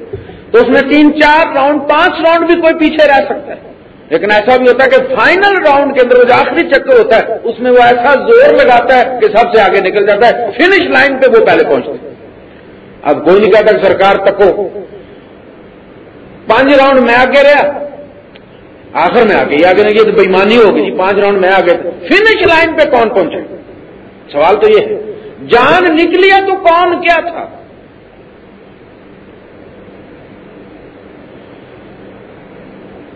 تو اس میں تین، چار راؤنڈ، پانچ راؤنڈ بھی کوئی پیچھے رہ سکتا ہے۔ لیکن ایسا بھی ہوتا ہے کہ فائنل راؤنڈ کے اندر جو آخری چکر ہوتا ہے، اس میں وہ ایسا زور لگاتا ہے کہ سب سے آگے نکل جاتا ہے، فنش لائن پہ وہ پہلے پہنچتے اب کوئی نہیں کہتا سرکار تکو۔ پانچ راؤنڈ میں آگے رہا۔ آخر میں آگے۔ یہ آگے نہیں تو بےمانی ہوگی جی۔ پانچ راؤنڈ میں آگے۔ فنش لائن پہ کون پہنچے؟ سوال تو یہ ہے۔ جان نکلی ہے تو کون کیا تھا؟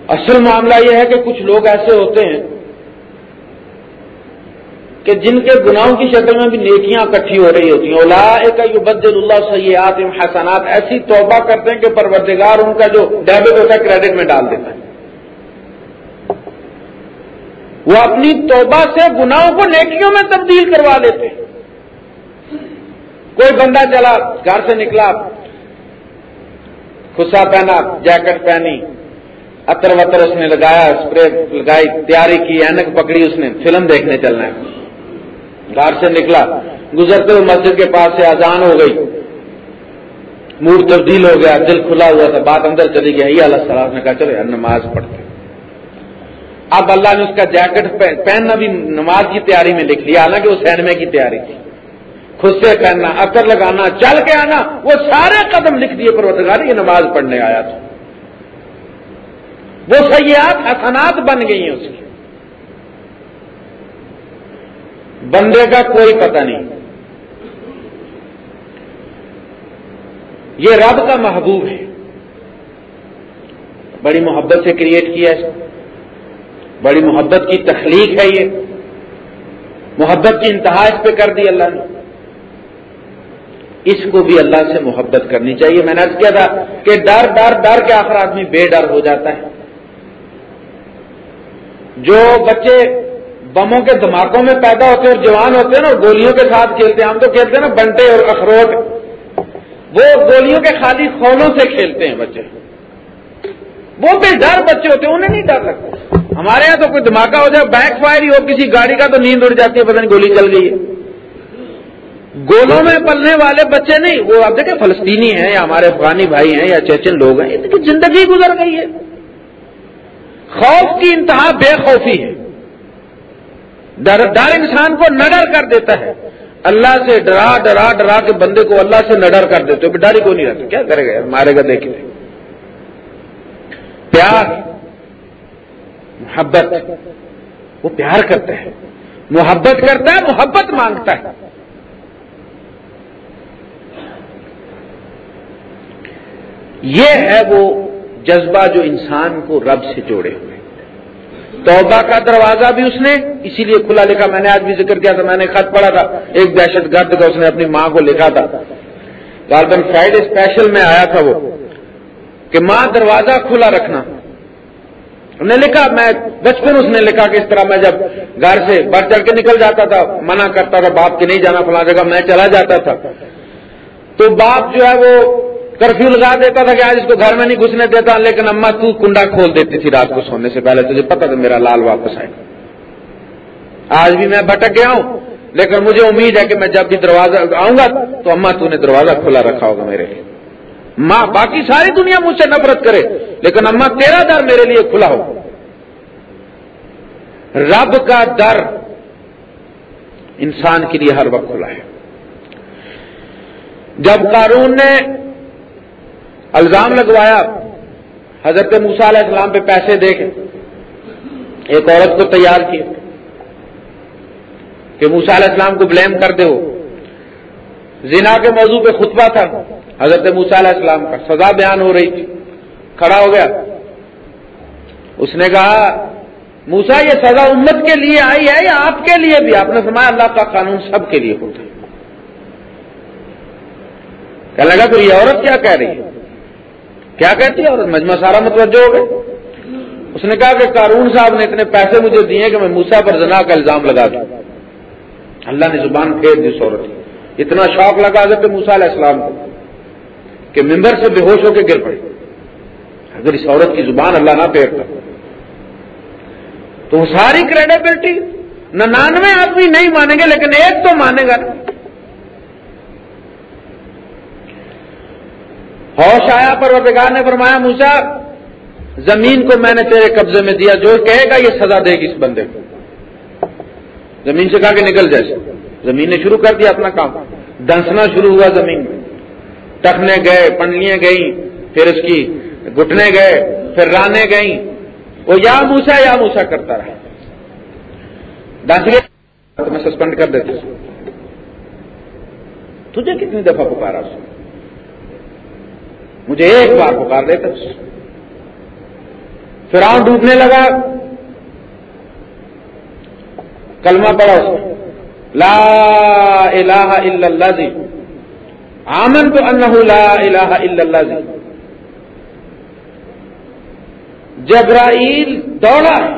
اصل معاملہ یہ ہے کہ کچھ لوگ ایسے ہوتے ہیں کہ جن کے گناہوں کی شکل میں بھی نیکیاں اکٹھی ہو رہی ہوتی ہیں۔ اولا کا یو بدل اللہ سیاحت حسنات، ایسی توبہ کرتے ہیں کہ پروردگار ان کا جو ڈیبٹ ہوتا ہے کریڈٹ میں ڈال دیتا ہے۔ وہ اپنی توبہ سے گناہوں کو نیکیوں میں تبدیل کروا لیتے ہیں۔ کوئی بندہ چلا، گھر سے نکلا خسا پہنا، جیکٹ پہنی، اتر وطر اس نے لگایا اسپرے لگائی، تیاری کی، اینک پکڑی اس نے، فلم دیکھنے چلنا ہے۔ گھر سے نکلا، گزرتے ہوئے مسجد کے پاس سے اذان ہو گئی۔ موڈ تبدیل ہو گیا، دل کھلا ہوا تھا، بات اندر چلی گئی۔ یہ اللہ صلاح نے کہا، چلو یار، نماز پڑھتے اب اللہ نے اس کا جیکٹ پہننا بھی نماز کی تیاری میں لکھ لیا، حالانکہ وہ سینمے کی تیاری تھی۔ خود سے پہننا اکر لگانا، چل کے آنا، وہ سارے قدم لکھ دیے پر یہ نماز پڑھنے آیا تھا۔ وہ سیاحت حسنات بن گئی ہیں اس کی۔ بندے کا کوئی پتہ نہیں۔ یہ رب کا محبوب ہے۔ بڑی محبت سے کریٹ کیا ہے۔ بڑی محبت کی تخلیق ہے یہ۔ محبت کی انتہا اس پہ کر دی اللہ نے۔ اس کو بھی اللہ سے محبت کرنی چاہیے۔ میں نے ارض کیا تھا کہ ڈر ڈر ڈر کے آخر آدمی بے ڈر ہو جاتا ہے۔ جو بچے بموں کے دھماکوں میں پیدا ہوتے ہیں اور جوان ہوتے ہیں نا گولیوں کے ساتھ کھیلتے ہیں۔ ہم تو کھیلتے ہیں نا، بنٹے اور اخروٹ۔ وہ گولیوں کے خالی خونوں سے کھیلتے ہیں بچے۔ وہ بے ڈر بچے ہوتے ہیں، انہیں نہیں ڈر لگتا۔ ہمارے یہاں تو کوئی دھماکہ ہو جائے بیک فائر ہی ہو، کسی گاڑی کا تو نیند اڑ جاتی ہے، پتہ نہیں گولی چل گئی ہے۔ گولوں میں پلنے والے بچے نہیں، وہ آپ دیکھیں، فلسطینی ہیں یا ہمارے افغانی بھائی ہیں یا چیچن لوگ ہیں زندگی گزر گئی ہے۔ خوف کی انتہا بے خوفی ہے۔ ڈر ڈر انسان کو نڈر کر دیتا ہے۔ اللہ سے ڈرا ڈرا ڈرا کے بندے کو اللہ سے نڈر کر دیتے ڈر ہی کو نہیں رہتا؟ کیا کرے گا مارے گا دیکھ لیں پیار، محبت، وہ پیار کرتا ہے۔ محبت کرتا ہے، محبت مانگتا ہے۔ یہ ہے وہ جذبہ جو انسان کو رب سے جوڑے ہوئے۔ توبہ کا دروازہ بھی اس نے، اسی لیے کھلا لکھا۔ میں نے آج بھی ذکر کیا تھا، میں نے خط پڑھا تھا۔ ایک دہشت گرد کا اس نے اپنی ماں کو لکھا تھا۔ گاربن فرائیڈے اسپیشل میں آیا تھا وہ، کہ ماں دروازہ کھلا رکھنا۔ نے لکھا، میں بچپن اس نے لکھا کہ اس طرح میں جب گھر سے بڑھ چڑھ کے نکل جاتا تھا، منع کرتا تھا، باپ کے نہیں جانا، فلاں جگہ میں چلا جاتا تھا۔ تو باپ جو ہے وہ کرفیو لگا دیتا تھا کہ آج اس کو گھر میں نہیں گھسنے دیتا، لیکن اما تو کنڈا کھول دیتی تھی رات کو سونے سے پہلے، تجھے پتا تھا میرا لال واپس آئے۔ آج بھی میں بھٹک گیا ہوں، لیکن مجھے امید ہے کہ میں جب بھی دروازہ آؤں گا تو اما تو نے دروازہ کھلا رکھا ہوگا میرے لیے۔ ماں باقی ساری دنیا مجھ سے نفرت کرے، لیکن اما تیرا در میرے لیے کھلا ہو۔ رب کا در انسان کے لیے ہر وقت کھلا ہے۔ جب قارون نے الزام لگوایا حضرت موسا علیہ السلام پہ پیسے دے کے ایک عورت کو تیار کیا کہ موسا علیہ السلام کو بلیم کر دے وہ زنا کے موضوع پہ خطبہ تھا۔ حضرت موسا علیہ السلام کا سزا بیان ہو رہی تھی۔ کھڑا ہو گیا۔ اس نے کہا موسا یہ سزا امت کے لیے آئی ہے یا آپ کے لیے بھی؟ آپ نے سمایا اللہ کا قانون سب کے لیے ہوتا ہے۔ کہنے لگا تو یہ عورت کیا کہہ رہی ہے؟ کیا کہتی ہے؟ اور مجمع سارا متوجہ ہو گئے۔ اس نے کہا کہ قارون صاحب نے اتنے پیسے مجھے دیے کہ میں موسا پر زنا کا الزام لگا دوں۔ اللہ نے زبان پھیر دی عورت اتنا شوق لگا حضرت موسا علیہ السلام کو کہ ممبر سے بے ہوش ہو کے گر پڑے۔ اگر اس عورت کی زبان اللہ نہ پیرتا تو وہ ساری کریڈیبلٹی ننانوے آدمی نہیں مانیں گے، لیکن ایک تو مانے گا۔ نا ہوش آیا پر وبگار نے فرمایا موسا زمین کو میں نے تیرے قبضے میں دیا، جو کہے گا یہ سزا دے گی اس بندے کو۔ زمین سے کہا کہ نکل جیسے زمین نے شروع کر دیا اپنا کام۔ ڈنسنا شروع ہوا زمین میں۔ ٹکنے گئے پنڈلیاں گئیں، پھر اس کی گٹنے گئے، پھر رانے گئیں۔ وہ یا موسا یا موسا کرتا رہا۔ ڈنس گیا تو میں سسپینڈ کر دیتا تجھے کتنی دفعہ پکارا اس مجھے ایک بار پکار دیتا فرعون ڈوبنے لگا۔ کلمہ پڑا اس لا الہ الا اللہ جی آمن تو انہ لا الہ الا اللہ جی جبرائیل دوڑا۔ ہے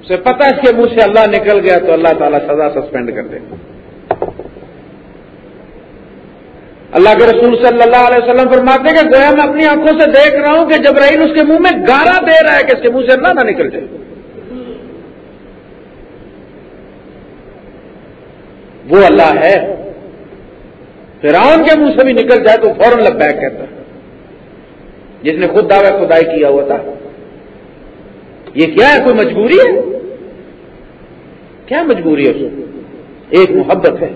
اسے پتا اس کے منہ سے اللہ نکل گیا تو اللہ تعالیٰ سزا سسپینڈ کر دے۔ اللہ کے رسول صلی اللہ علیہ وسلم فرماتے کہ گویا میں اپنی آنکھوں سے دیکھ رہا ہوں کہ جبرائیل اس کے منہ میں گارا دے رہا ہے کہ اس کے منہ سے اللہ نہ نکل جائے۔ وہ اللہ ہے۔ فرعون کے منہ سے بھی نکل جائے تو فوراً لگ بیک کہتا ہے۔ جس نے خود دعوی خدائی کیا ہوا تھا۔ یہ کیا ہے؟ کوئی مجبوری ہے؟ کیا مجبوری ہے اس ایک محبت ہے۔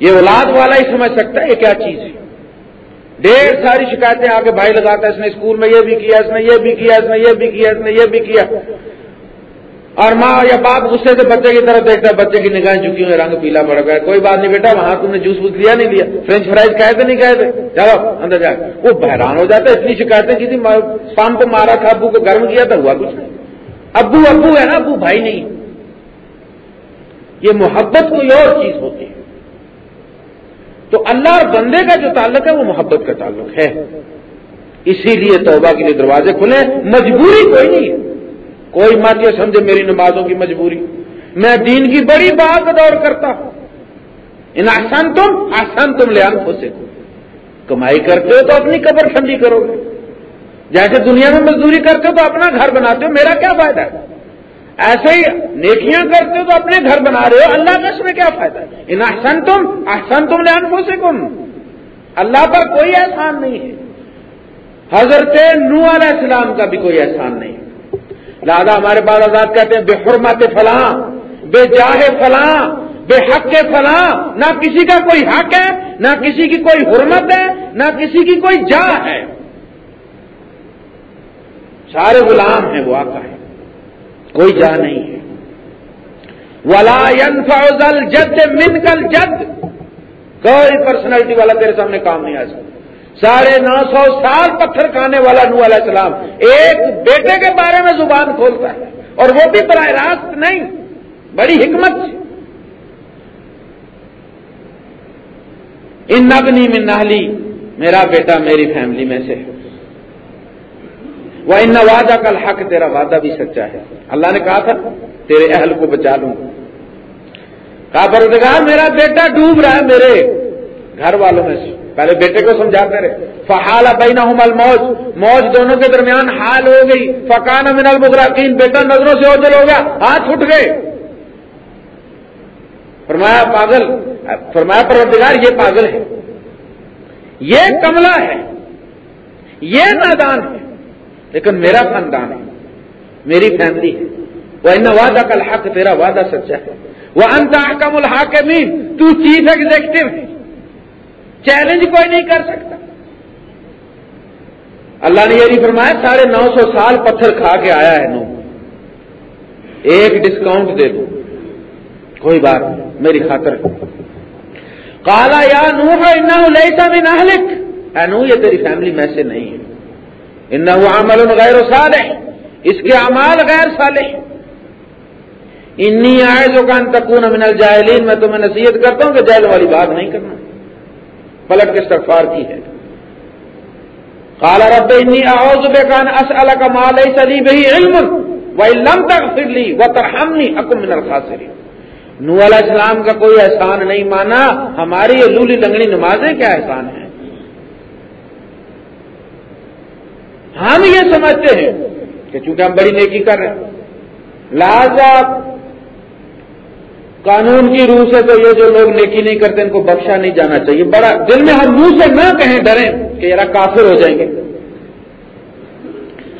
یہ اولاد والا ہی سمجھ سکتا ہے یہ کیا چیز ہے؟ ڈھیر ساری شکایتیں آ کے بھائی لگاتا ہے، اس نے اسکول میں یہ بھی کیا، اس نے یہ بھی کیا، اس نے یہ بھی کیا، اس نے یہ بھی کیا۔ اور ماں یا باپ غصے سے بچے کی طرف دیکھتا ہے، بچے کی نگاہیں چکی ہوئی، رنگ پیلا پڑ گیا۔ کوئی بات نہیں بیٹا، وہاں تم نے جوس ووس لیا نہیں لیا۔ فرینچ فرائز کہے تھے، نہیں کہے تھے۔ چلو اندر جا۔ وہ بحران ہو جاتا ہے، اتنی شکایتیں کی تھی شام کو مارا تھا، ابو کو گرم کیا تھا، ہوا کچھ نہیں۔ ابو ابو ہے نا، ابو بھائی نہیں۔ یہ محبت کوئی اور چیز ہوتی ہے۔ تو اللہ اور بندے کا جو تعلق ہے وہ محبت کا تعلق ہے۔ اسی لیے توبہ کے لیے دروازے کھلے، مجبوری کوئی نہیں۔ ہے کوئی مت یہ سمجھے میری نمازوں کی مجبوری۔ میں دین کی بڑی بات دوڑ کرتا ہوں۔ ان آسان تم آسان تم لے آنکھوں سے کمائی کرتے ہو تو اپنی قبر ٹھنڈی کرو۔ گے جیسے دنیا میں مزدوری کرتے ہو تو اپنا گھر بناتے ہو، میرا کیا فائدہ ہے؟ ایسے ہی نیکیاں کرتے ہو تو اپنے گھر بنا رہے ہو، اللہ کا اس میں کیا فائدہ؟ ہے ان احسن تم احسن تم لے سے کم اللہ پر کوئی احسان نہیں ہے۔ حضرت نو علیہ السلام کا بھی کوئی احسان نہیں لہٰذا ہمارے بعد آزاد کہتے ہیں، بے حرمت فلاں، بے جاہ فلاں، بے حق فلاں۔ نہ کسی کا کوئی حق ہے، نہ کسی کی کوئی حرمت ہے، نہ کسی کی کوئی جا ہے۔ سارے غلام ہیں وہ، آقا ہے کوئی جا نہیں ہے۔ ولا فوزل جد من کل جد کوئی پرسنالٹی والا تیرے سامنے کام نہیں آ سکتا۔ ساڑھے نو سو سال پتھر کھانے والا نو علیہ السلام ایک بیٹے کے بارے میں زبان کھولتا ہے اور وہ بھی براہ راست نہیں۔ بڑی حکمت۔ ان نبنی من نہلی میرا بیٹا میری فیملی میں سے ہے۔ وہ ان وعدہ کل حق تیرا وعدہ بھی سچا ہے۔ اللہ نے کہا تھا، تیرے اہل کو بچا لوں۔ کہا پردگار میرا بیٹا ڈوب رہا ہے میرے گھر والوں میں سے۔ پہلے بیٹے کو سمجھاتے رہے۔ فحال بینا مل موج موج دونوں کے درمیان حال ہو گئی۔ فقان من المغراقین بیٹا نظروں سے اوجل ہو گیا۔ ہاتھ اٹھ گئے۔ فرمایا، پاگل۔ فرمایا، پروردگار، یہ پاگل ہے۔ یہ کملا ہے۔ یہ نادان ہے۔ لیکن میرا خاندان ہے، میری فیملی ہے۔ وہ ان وعدہ کل حق تیرا وعدہ سچا ہے۔ وہ انت حکم الحاکمین تو چیف ایگزیکٹو ہے۔ چیلنج کوئی نہیں کر سکتا۔ اللہ نے یہ نہیں فرمایا، ساڑھے نو سو سال پتھر کھا کے آیا ہے نو۔ ایک ڈسکاؤنٹ دے دو۔ کوئی بات نہیں، میری خاطر۔ کالا یا نو ہے لیتا بھی نہ لکھ اے نو یہ تیری فیملی میں سے نہیں ہے۔ ان عمل غیر صالح۔ اس کے اعمال غیر صالح۔ انی آئے جو کان تکون من الجاہلین، میں تمہیں نصیحت کرتا ہوں کہ جیل والی بات نہیں کرنا۔ پلٹ کے استغفار کی ہے۔ کالا رب انی اعوذ بکان اسألک ما لیس لی بہی علم و لم تغفر لی و ترحمنی اکم من الخاسرین۔ نو علیہ السلام کا کوئی احسان نہیں مانا۔ ہماری یہ لولی لنگڑی نمازیں کیا احسان ہے ہم یہ سمجھتے ہیں کہ چونکہ ہم بڑی نیکی کر رہے ہیں۔ لہذا قانون کی روح سے تو یہ جو لوگ نیکی نہیں کرتے، ان کو بخشا نہیں جانا چاہیے۔ بڑا دل میں ہم منہ سے نہ کہیں ڈریں کہ یار کافر ہو جائیں گے۔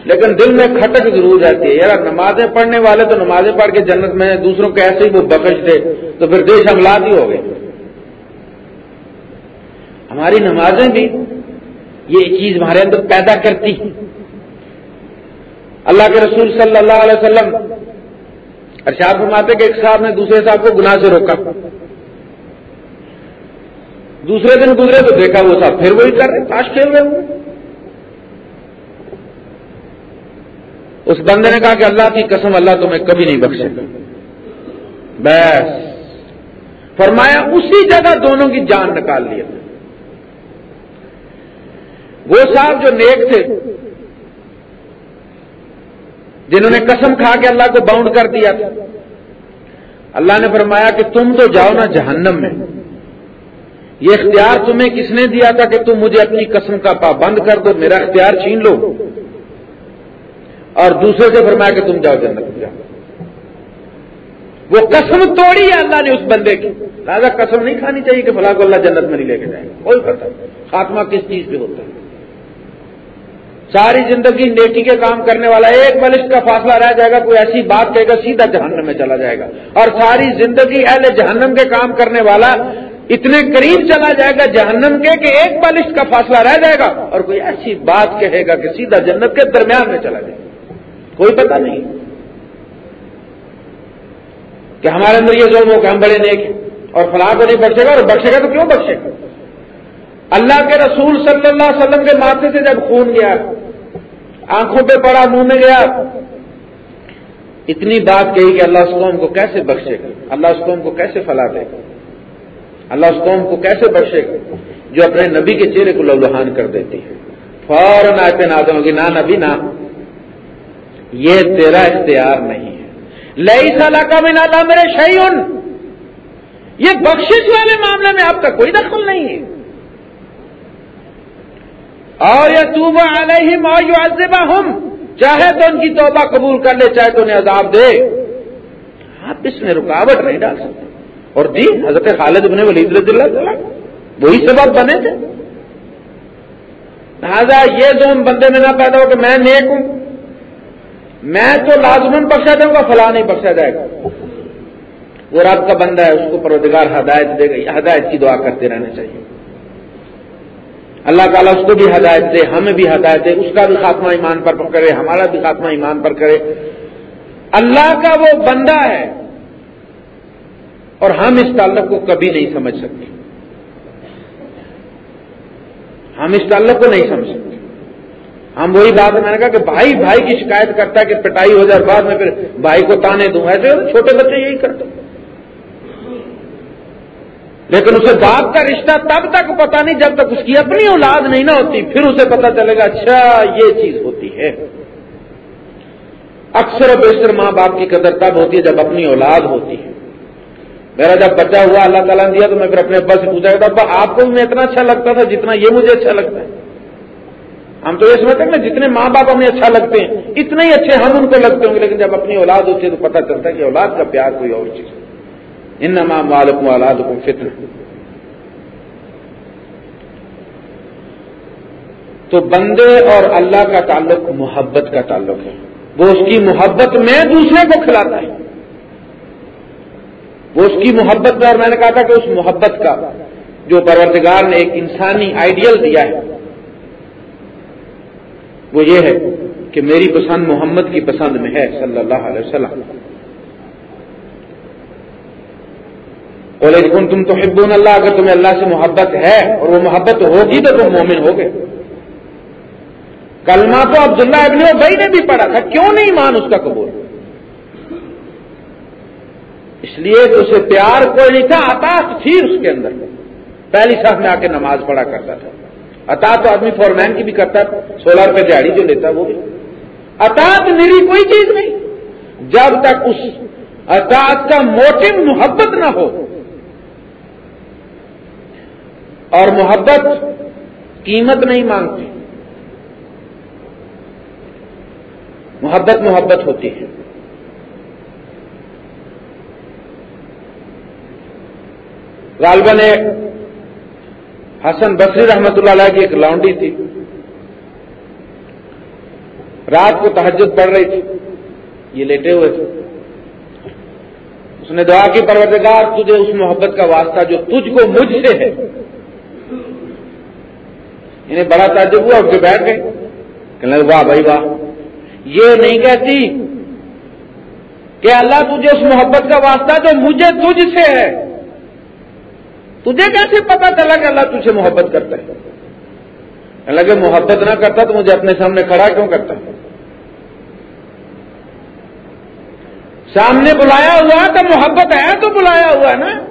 لیکن دل میں کھٹک ضرور رہتی ہے۔ یار نمازیں پڑھنے والے تو نمازیں پڑھ کے جنت میں دوسروں کو ایسے ہی وہ بخش دے تو پھر دیش ہم ہی ہو گئے۔ ہماری نمازیں بھی یہ چیز ہمارے اندر پیدا کرتی اللہ کے رسول صلی اللہ علیہ وسلم ارشاد فرماتے کہ ایک صاحب نے دوسرے صاحب کو گناہ سے روکا۔ دوسرے دن گزرے تو دیکھا وہ صاحب پھر وہی کر رہے تاش کھیل رہے ہوں اس بندے نے کہا کہ اللہ کی قسم اللہ تمہیں کبھی نہیں بخشے۔ گا بس۔ فرمایا، اسی جگہ دونوں کی جان نکال لیا۔ وہ صاحب جو نیک تھے، جنہوں نے قسم کھا کے اللہ کو باؤنڈ کر دیا تھا۔ اللہ نے فرمایا کہ تم تو جاؤ نا جہنم میں۔ یہ اختیار تمہیں کس نے دیا تھا کہ تم مجھے اپنی قسم کا پابند کر دو، میرا اختیار چھین لو۔ اور دوسرے سے فرمایا کہ تم جاؤ جنت میں جاؤ۔ وہ قسم توڑی ہے اللہ نے اس بندے کی۔ لہٰذا قسم نہیں کھانی چاہیے کہ فلاں کو اللہ جنت میں نہیں لے کے جائے۔ کوئی پتہ خاتمہ کس چیز پہ ہوتا ہے؟ ساری زندگی نیکی کے کام کرنے والا ایک بلش کا فاصلہ رہ جائے گا، کوئی ایسی بات کہے گا، سیدھا جہنم میں چلا جائے گا۔ اور ساری زندگی اہل جہنم کے کام کرنے والا اتنے قریب چلا جائے گا جہنم کے کہ ایک بالش کا فاصلہ رہ جائے گا اور کوئی ایسی بات کہے گا کہ سیدھا جنت کے درمیان میں چلا جائے۔ گا کوئی پتہ نہیں کہ ہمارے اندر یہ ظلم ہو کہ ہم بڑے نیک ہیں اور فلاں کو نہیں بخشے گا اور بخشے گا تو کیوں بخشے؟ گا اللہ کے رسول صلی اللہ علیہ وسلم کے ماتھے سے جب خون گیا آنکھوں پہ پڑا، منہ میں گیا۔ اتنی بات کہی کہ اللہ اس قوم کو کیسے بخشے گا؟ اللہ اس قوم کو کیسے فلا دے گا؟ اللہ اس قوم کو کیسے بخشے گا؟ جو اپنے نبی کے چہرے کو لولہان کر دیتی ہے۔ فوراً آتے نہ ہوگی نہ نبی نہ یہ تیرا اختیار نہیں ہے۔ لئی سالہ کا بھی نہ میرے شعیون یہ بخشش والے معاملے میں آپ کا کوئی دخل نہیں ہے۔ اور یہ توبہ علیہ معذبہ ہم چاہے تو ان کی توبہ قبول کر لے، چاہے تو انہیں عذاب دے۔ آپ اس میں رکاوٹ نہیں ڈال سکتے۔ اور جی حضرت خالد ابن ولید رضی اللہ وہی سبب بنے تھے۔ لہٰذا یہ زون بندے میں نہ پیدا ہو کہ میں نیک ہوں۔ میں تو لازمن بخشا دوں گا، فلاں نہیں بخشا جائے گا۔ وہ رب کا بندہ ہے، اس کو پروزگار ہدایت دے گا۔ ہدایت کی دعا کرتے رہنا چاہیے۔ اللہ تعالیٰ اس کو بھی ہدایت دے، ہمیں بھی ہدایت دے۔ اس کا بھی خاتمہ ایمان پر کرے، ہمارا بھی خاتمہ ایمان پر کرے۔ اللہ کا وہ بندہ ہے اور ہم اس تعلق کو کبھی نہیں سمجھ سکتے۔ ہم اس تعلق کو نہیں سمجھ سکتے۔ ہم وہی بات میں نے کہا کہ بھائی بھائی کی شکایت کرتا ہے کہ پٹائی ہو جائے بعد میں پھر بھائی کو تانے دوں۔ ایسے چھوٹے بچے یہی کرتے۔ لیکن اسے باپ کا رشتہ تب تک پتا نہیں جب تک اس کی اپنی اولاد نہیں نہ ہوتی، پھر اسے پتا چلے گا اچھا یہ چیز ہوتی ہے۔ اکثر و بیشتر ماں باپ کی قدر تب ہوتی ہے جب اپنی اولاد ہوتی ہے۔ میرا جب بچہ ہوا، اللہ تعالیٰ نے دیا تو میں پھر اپنے ابا سے پوچھا کہ ابا، آپ کو بھی اتنا اچھا لگتا تھا جتنا یہ مجھے اچھا لگتا ہے۔ ہم تو یہ سمجھتے ہیں جتنے ماں باپ ہمیں اچھا لگتے ہیں، اتنے ہی اچھے ہم ان کو لگتے ہوں گے، لیکن جب اپنی اولاد ہوتی ہے تو پتہ چلتا ہے کہ اولاد کا پیار کوئی اور چیز ہے ان نمام والم کو فطر تو بندے اور اللہ کا تعلق محبت کا تعلق ہے۔ وہ اس کی محبت میں دوسرے کو کھلاتا ہے۔ وہ اس کی محبت میں اور میں نے کہا تھا کہ اس محبت کا جو پروردگار نے ایک انسانی آئیڈیل دیا ہے، وہ یہ ہے کہ میری پسند محمد کی پسند میں ہے صلی اللہ علیہ وسلم۔ بولے کن تم تو حبون اللہ اگر تمہیں اللہ سے محبت ہے اور وہ محبت ہوگی تو تم مومن ہو گئے کلمہ تو عبداللہ ابن بھائی نے بھی پڑھا تھا، کیوں نہیں مان اس کا قبول؟ اس لیے کہ اسے پیار کوئی نہیں تھا اطاط تھی اس کے اندر۔ پہلی ساتھ میں آ کے نماز پڑھا کرتا تھا۔ اتا تو آدمی فور مین کی بھی کرتا تھا، سولہ روپے دیہڑی جو لیتا وہ بھی۔ اطاط میری کوئی چیز نہیں۔ جب تک اس اطاعت کا موٹو محبت نہ ہو اور محبت قیمت نہیں مانگتی محبت محبت ہوتی ہے۔ غالباً ایک حسن بصری رحمت اللہ علیہ کی ایک لانڈی تھی۔ رات کو تحجد پڑ رہی تھی۔ یہ لیٹے ہوئے تھے۔ اس نے دعا کی، پروردگار، تجھے اس محبت کا واسطہ جو تجھ کو مجھ سے ہے انہیں بڑا تعجب ہوا اٹھ کے بیٹھ گئے۔ کہنے واہ بھائی، واہ۔ یہ نہیں کہتی کہ اللہ تجھے اس محبت کا واسطہ جو مجھے تجھ سے ہے، تجھے کیسے پتا چلا کہ اللہ تجھے محبت کرتا ہے؟ اللہ کہ محبت نہ کرتا تو مجھے اپنے سامنے کھڑا کیوں کرتا ہے؟ سامنے بلایا ہوا تو محبت ہے تو بلایا ہوا ہے نا۔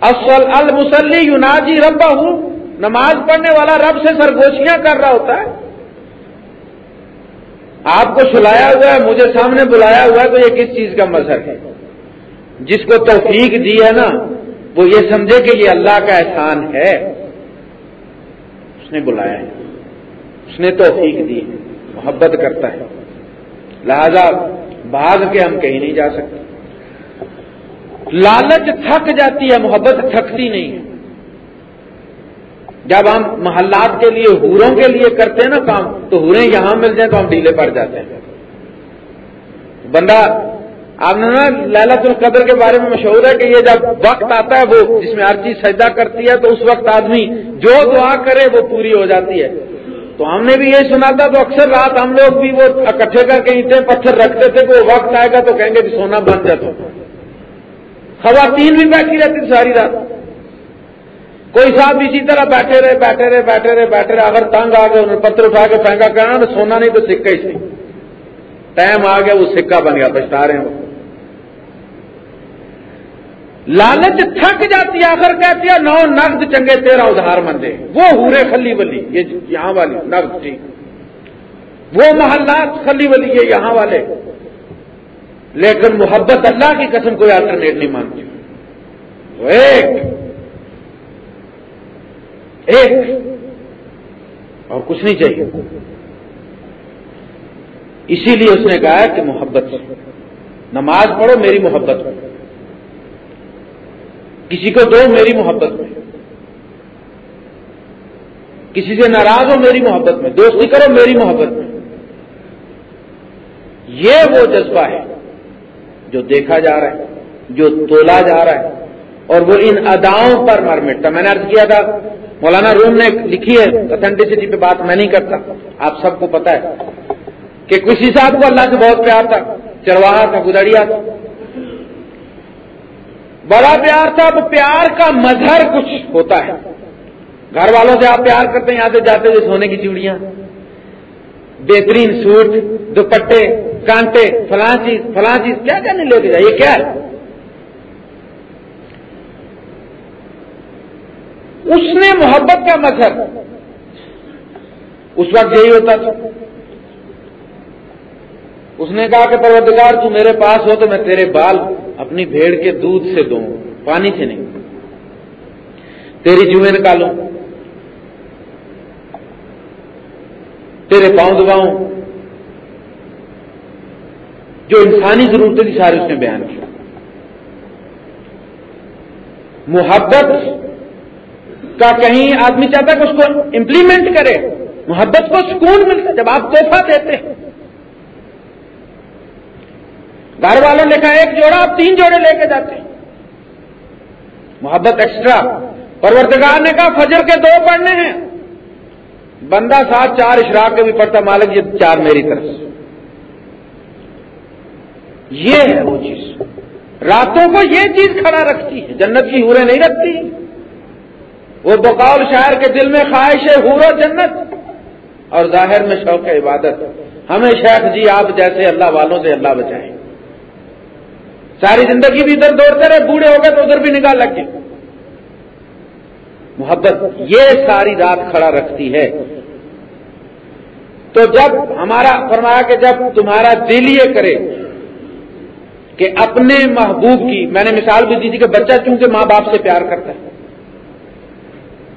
اصل المسلی یوناجی ربا ہوں نماز پڑھنے والا رب سے سرگوشیاں کر رہا ہوتا ہے۔ آپ کو سلایا ہوا ہے، مجھے سامنے بلایا ہوا ہے تو یہ کس چیز کا مذہب ہے۔ جس کو توفیق دی ہے نا، وہ یہ سمجھے کہ یہ اللہ کا احسان ہے۔ اس نے بلایا ہے۔ اس نے توفیق دی ہے۔ محبت کرتا ہے۔ لہذا بھاگ کے ہم کہیں نہیں جا سکتے۔ لالچ تھک جاتی ہے، محبت تھکتی نہیں ہے۔ جب ہم محلات کے لیے، ہوروں کے لیے کرتے ہیں نا کام، تو ہوریں یہاں مل جائیں تو ہم ڈھیلے پڑ جاتے ہیں۔ بندہ، آپ نے نا للت القدر کے بارے میں مشہور ہے کہ یہ جب وقت آتا ہے، وہ جس میں ہر چیز سجدہ کرتی ہے، تو اس وقت آدمی جو دعا کرے، وہ پوری ہو جاتی ہے۔ تو ہم نے بھی یہ سنا تھا، تو اکثر رات ہم لوگ بھی وہ اکٹھے کر کے اینٹیں، پتھر رکھتے تھے کہ وہ وقت آئے گا تو کہیں گے کہ سونا بن جاتا خواتین بھی بیٹھی رہتی تھی ساری رات۔ کوئی صاحب اسی طرح بیٹھے رہے بیٹھے رہے بیٹھے رہے بیٹھے رہے، اگر تنگ آ گئے، انہوں نے پتھر اٹھا کے پھینکا کرنا سونا نہیں تو سکہ ہی سی ٹائم آ گیا، وہ سکہ بن گیا بچتا رہے ہیں لالچ تھک جاتی ہے آخر کہتی ہے، نو، نقد چنگے، تیرا ادھار مندے۔ وہ ہورے خلی ولی، یہ یہاں والی، نقد ٹھیک وہ محلات خلی ولی، یہ یہاں والے۔ لیکن محبت اللہ کی قسم، کوئی آلٹرنیٹ نہیں مانتی۔ وہ ایک ایک اور کچھ نہیں چاہیے۔ اسی لیے اس نے کہا کہ محبت، نماز پڑھو میری محبت، کسی کو دو میری محبت میں کسی سے ناراض ہو میری محبت میں، دوستی کرو میری محبت میں۔ یہ وہ جذبہ ہے جو دیکھا جا رہا ہے، جو تولا جا رہا ہے اور وہ ان اداؤں پر مر مٹتا۔ میں نے ارض کیا تھا مولانا روم نے لکھی ہے اتھینٹسٹی پہ بات میں نہیں کرتا۔ آپ سب کو پتا ہے کہ کسی صاحب کو اللہ سے بہت پیار تھا، چرواہا تھا گدڑیا تھا۔ بڑا پیار تھا وہ پیار کا مظہر کچھ ہوتا ہے۔ گھر والوں سے آپ پیار کرتے ہیں، یہاں سے جاتے ہوئے سونے کی چوڑیاں۔ بہترین سوٹ، دوپٹے کانٹے فلاں چیز فلاں چیز، کیا کیا نہیں لے کے جائیے کیا ہے؟ اس نے محبت کا مظہر۔ اس وقت یہی ہوتا تھا۔ اس نے کہا کہ پروردگار، تو میرے پاس ہو تو میں تیرے بال اپنی بھیڑ کے دودھ سے دوں، پانی سے نہیں۔ تیری جوئیں نکالوں۔ تیرے پاؤں دباؤں۔ جو انسانی ضرورتیں تھی سارے اس نے بیان کیا محبت کا کہیں آدمی چاہتا ہے کہ اس کو امپلیمنٹ کرے، محبت کو سکون ملتا جب آپ تحفہ دیتے ہیں۔ گھر والوں نے کہا، ایک جوڑا، آپ تین جوڑے لے کے جاتے ہیں۔ محبت ایکسٹرا پرورتگار نے کہا، فجر کے دو پڑھنے ہیں۔ بندہ ساتھ چار اشراق کے بھی پڑھتا، مالک یہ چار میری طرف۔ سے یہ ہے وہ چیز۔ راتوں کو یہ چیز کھڑا رکھتی ہے، جنت کی ہورے نہیں رکھتی۔ وہ بقول شاعر کے دل میں خواہش ہے ہورو جنت۔ اور ظاہر میں شوق عبادت۔ ہمیں شیخ جی آپ جیسے اللہ والوں سے اللہ بچائیں۔ ساری زندگی بھی ادھر دوڑتے رہے، بوڑھے ہو گئے تو ادھر بھی نکال لگ گئے۔ محبت، یہ ساری رات کھڑا رکھتی ہے۔ تو جب ہمارا فرمایا کہ جب تمہارا دل یہ کرے کہ اپنے محبوب کی، میں نے مثال بھی دی تھی کہ بچہ چونکہ ماں باپ سے پیار کرتا ہے۔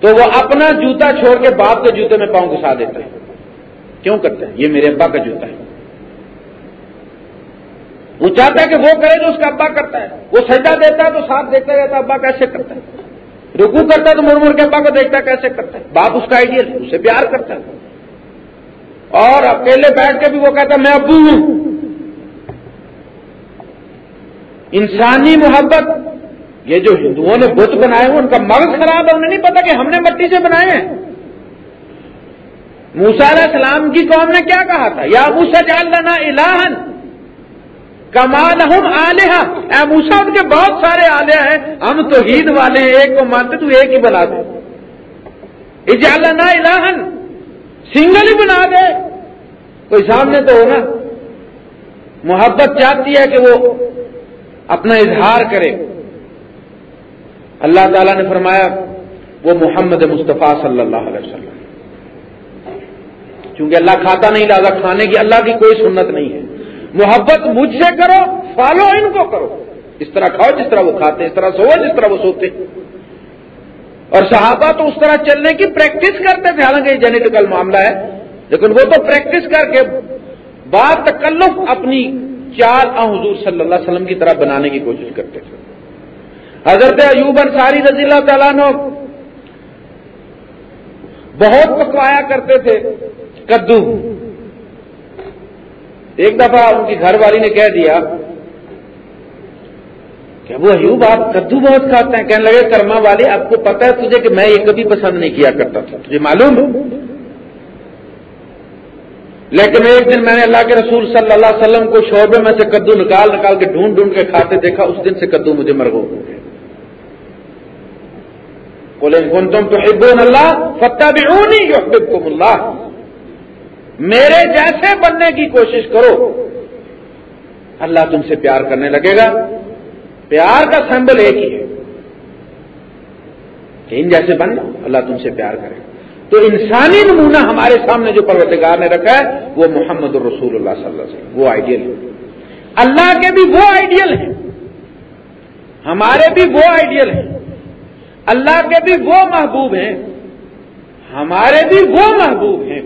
تو وہ اپنا جوتا چھوڑ کے باپ کے جوتے میں پاؤں گھسا دیتا ہے کیوں کرتا ہے یہ میرے ابا کا جوتا ہے۔ وہ چاہتا ہے کہ وہ کرے جو اس کا ابا کرتا ہے۔ وہ سجا دیتا ہے تو ساتھ دیکھتا جاتا ابا کیسے کرتا ہے؟ رکو کرتا ہے تو مر مر کے ابا کو دیکھتا کیسے کرتا ہے۔ باپ اس کا آئیڈیل ہے، اسے پیار کرتا ہے۔ اور اکیلے بیٹھ کے بھی وہ کہتا ہے، میں ابو ہوں۔ انسانی محبت یہ جو ہندوؤں نے بت بنائے ہیں، ان کا مغز خراب ہے، انہیں نہیں پتا کہ ہم نے مٹی سے بنائے ہیں۔ موسا علیہ السلام کی قوم نے کیا کہا تھا؟ یا موسا جالنا الہن کمال ہم آلیہ اے موسا ان کے بہت سارے آلے ہیں۔ ہم تو عید والے ہیں، ایک کو مانتے تو ایک ہی بنا دے۔ اجالنا الہن سنگل ہی بنا دے۔ کوئی سامنے تو ہونا۔ محبت چاہتی ہے کہ وہ اپنا اظہار کرے۔ اللہ تعالیٰ نے فرمایا، وہ محمد مصطفیٰ صلی اللہ علیہ وسلم۔ کیونکہ اللہ کھاتا نہیں لادا کھانے کی اللہ کی کوئی سنت نہیں ہے۔ محبت مجھ سے کرو، فالو ان کو کرو۔ اس طرح کھاؤ جس طرح وہ کھاتے، اس طرح سو جس طرح وہ سوتے۔ اور صحابہ تو اس طرح چلنے کی پریکٹس کرتے تھے۔ حالانکہ یہ جینیٹیکل معاملہ ہے۔ لیکن وہ تو پریکٹس کر کے بات تکلف اپنی چار حضور صلی اللہ علیہ وسلم کی طرح بنانے کی کوشش کرتے تھے۔ حضرت ایوب انصاری رضی اللہ تعالیٰ نے بہت پکوایا کرتے تھے، کدو۔ ایک دفعہ ان کی گھر والی نے کہہ دیا کہ وہ ایوب، آپ کدو بہت کھاتے ہیں۔ کہنے لگے، کرما والی آپ کو پتا ہے تجھے کہ میں یہ کبھی پسند نہیں کیا کرتا تھا۔ تجھے معلوم؟ لیکن ایک دن میں نے اللہ کے رسول صلی اللہ علیہ وسلم کو شعبے میں سے کدو نکال نکال کے ڈھونڈ ڈھونڈ کے کھاتے دیکھا، اس دن سے کدو مجھے مرغو ہو گیا بولے کن تم تو حبون اللہ فتح بھی ہوں اللہ میرے جیسے بننے کی کوشش کرو، اللہ تم سے پیار کرنے لگے گا۔ پیار کا سمبل ایک ہی ہے۔ کہ ان جیسے بن، اللہ تم سے پیار کرے۔ تو انسانی نمونہ ہمارے سامنے جو پروتگار نے رکھا ہے، وہ محمد الرسول اللہ صلی اللہ علیہ وسلم، وہ آئیڈیل ہے۔ اللہ کے بھی وہ آئیڈیل ہیں۔ ہمارے بھی وہ آئیڈیل ہیں۔ اللہ کے بھی وہ محبوب ہیں، ہمارے بھی وہ محبوب ہیں۔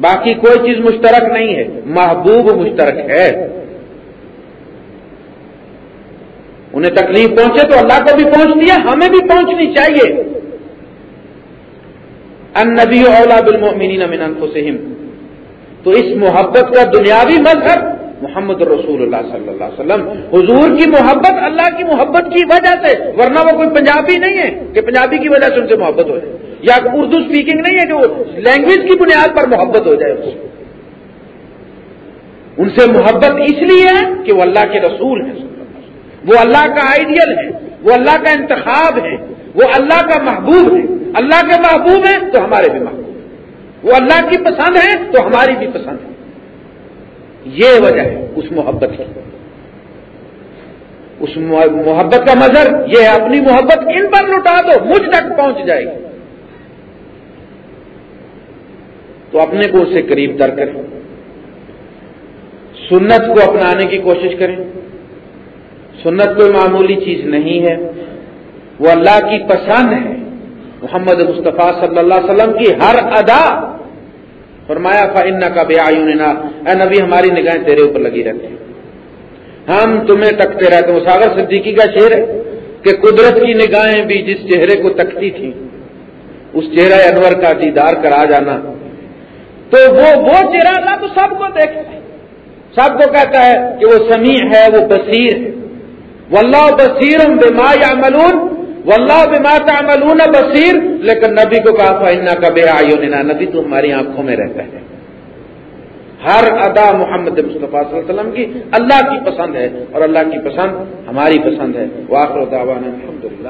باقی کوئی چیز مشترک نہیں ہے، محبوب مشترک ہے۔ انہیں تکلیف پہنچے تو اللہ کو بھی پہنچتی ہے ہمیں بھی پہنچنی چاہیے۔ ان نبی اولا بالمؤمنین من انفسہم۔ تو اس محبت کا دنیاوی مذہب محمد رسول اللہ صلی اللہ علیہ وسلم۔ حضور کی محبت اللہ کی محبت کی وجہ سے، ورنہ وہ کوئی پنجابی نہیں ہے کہ پنجابی کی وجہ سے ان سے محبت ہو جائے۔ یا اردو اسپیکنگ نہیں ہے کہ وہ لینگویج کی بنیاد پر محبت ہو جائے۔ ان سے محبت اس لیے ہے کہ وہ اللہ کے رسول ہیں۔ وہ اللہ کا آئیڈیل ہے وہ اللہ کا انتخاب ہے وہ اللہ کا محبوب ہے اللہ کے محبوب ہیں تو ہمارے بھی محبوب وہ اللہ کی پسند ہے تو ہماری بھی پسند ہے یہ وجہ ہے اس محبت کی اس محبت کا مظہر یہ ہے، اپنی محبت ان پر لٹا دو، مجھ تک پہنچ جائے گی۔ تو اپنے کو اسے قریب تر کریں۔ سنت کو اپنانے کی کوشش کریں۔ سنت کوئی معمولی چیز نہیں ہے۔ وہ اللہ کی پسند ہے۔ محمد مصطفیٰ صلی اللہ علیہ وسلم کی ہر ادا فرمایا فن کا بے اے نبی، ہماری نگاہیں تیرے اوپر لگی رہتی ہیں۔ ہم تمہیں تکتے رہتے ہیں۔ ساگر صدیقی کا شعر ہے کہ قدرت کی نگاہیں بھی جس چہرے کو تکتی تھیں، اس چہرہ انور کا دیدار کرا جانا۔ تو وہ وہ چہرہ اللہ تو سب کو دیکھتا ہے۔ سب کو کہتا ہے کہ وہ سمیع ہے، وہ بصیر ہے۔ واللہ بصیر بما یعملون واللہ بما تعملون بصیر۔ لیکن نبی کو کہا تھا کا بے آئینا نبی تو ہماری آنکھوں میں رہتا ہے۔ ہر ادا محمد مصطفیٰ صلی اللہ علیہ وسلم کی اللہ کی پسند ہے اور اللہ کی پسند ہماری پسند ہے۔ واخر دعوانا الحمدللہ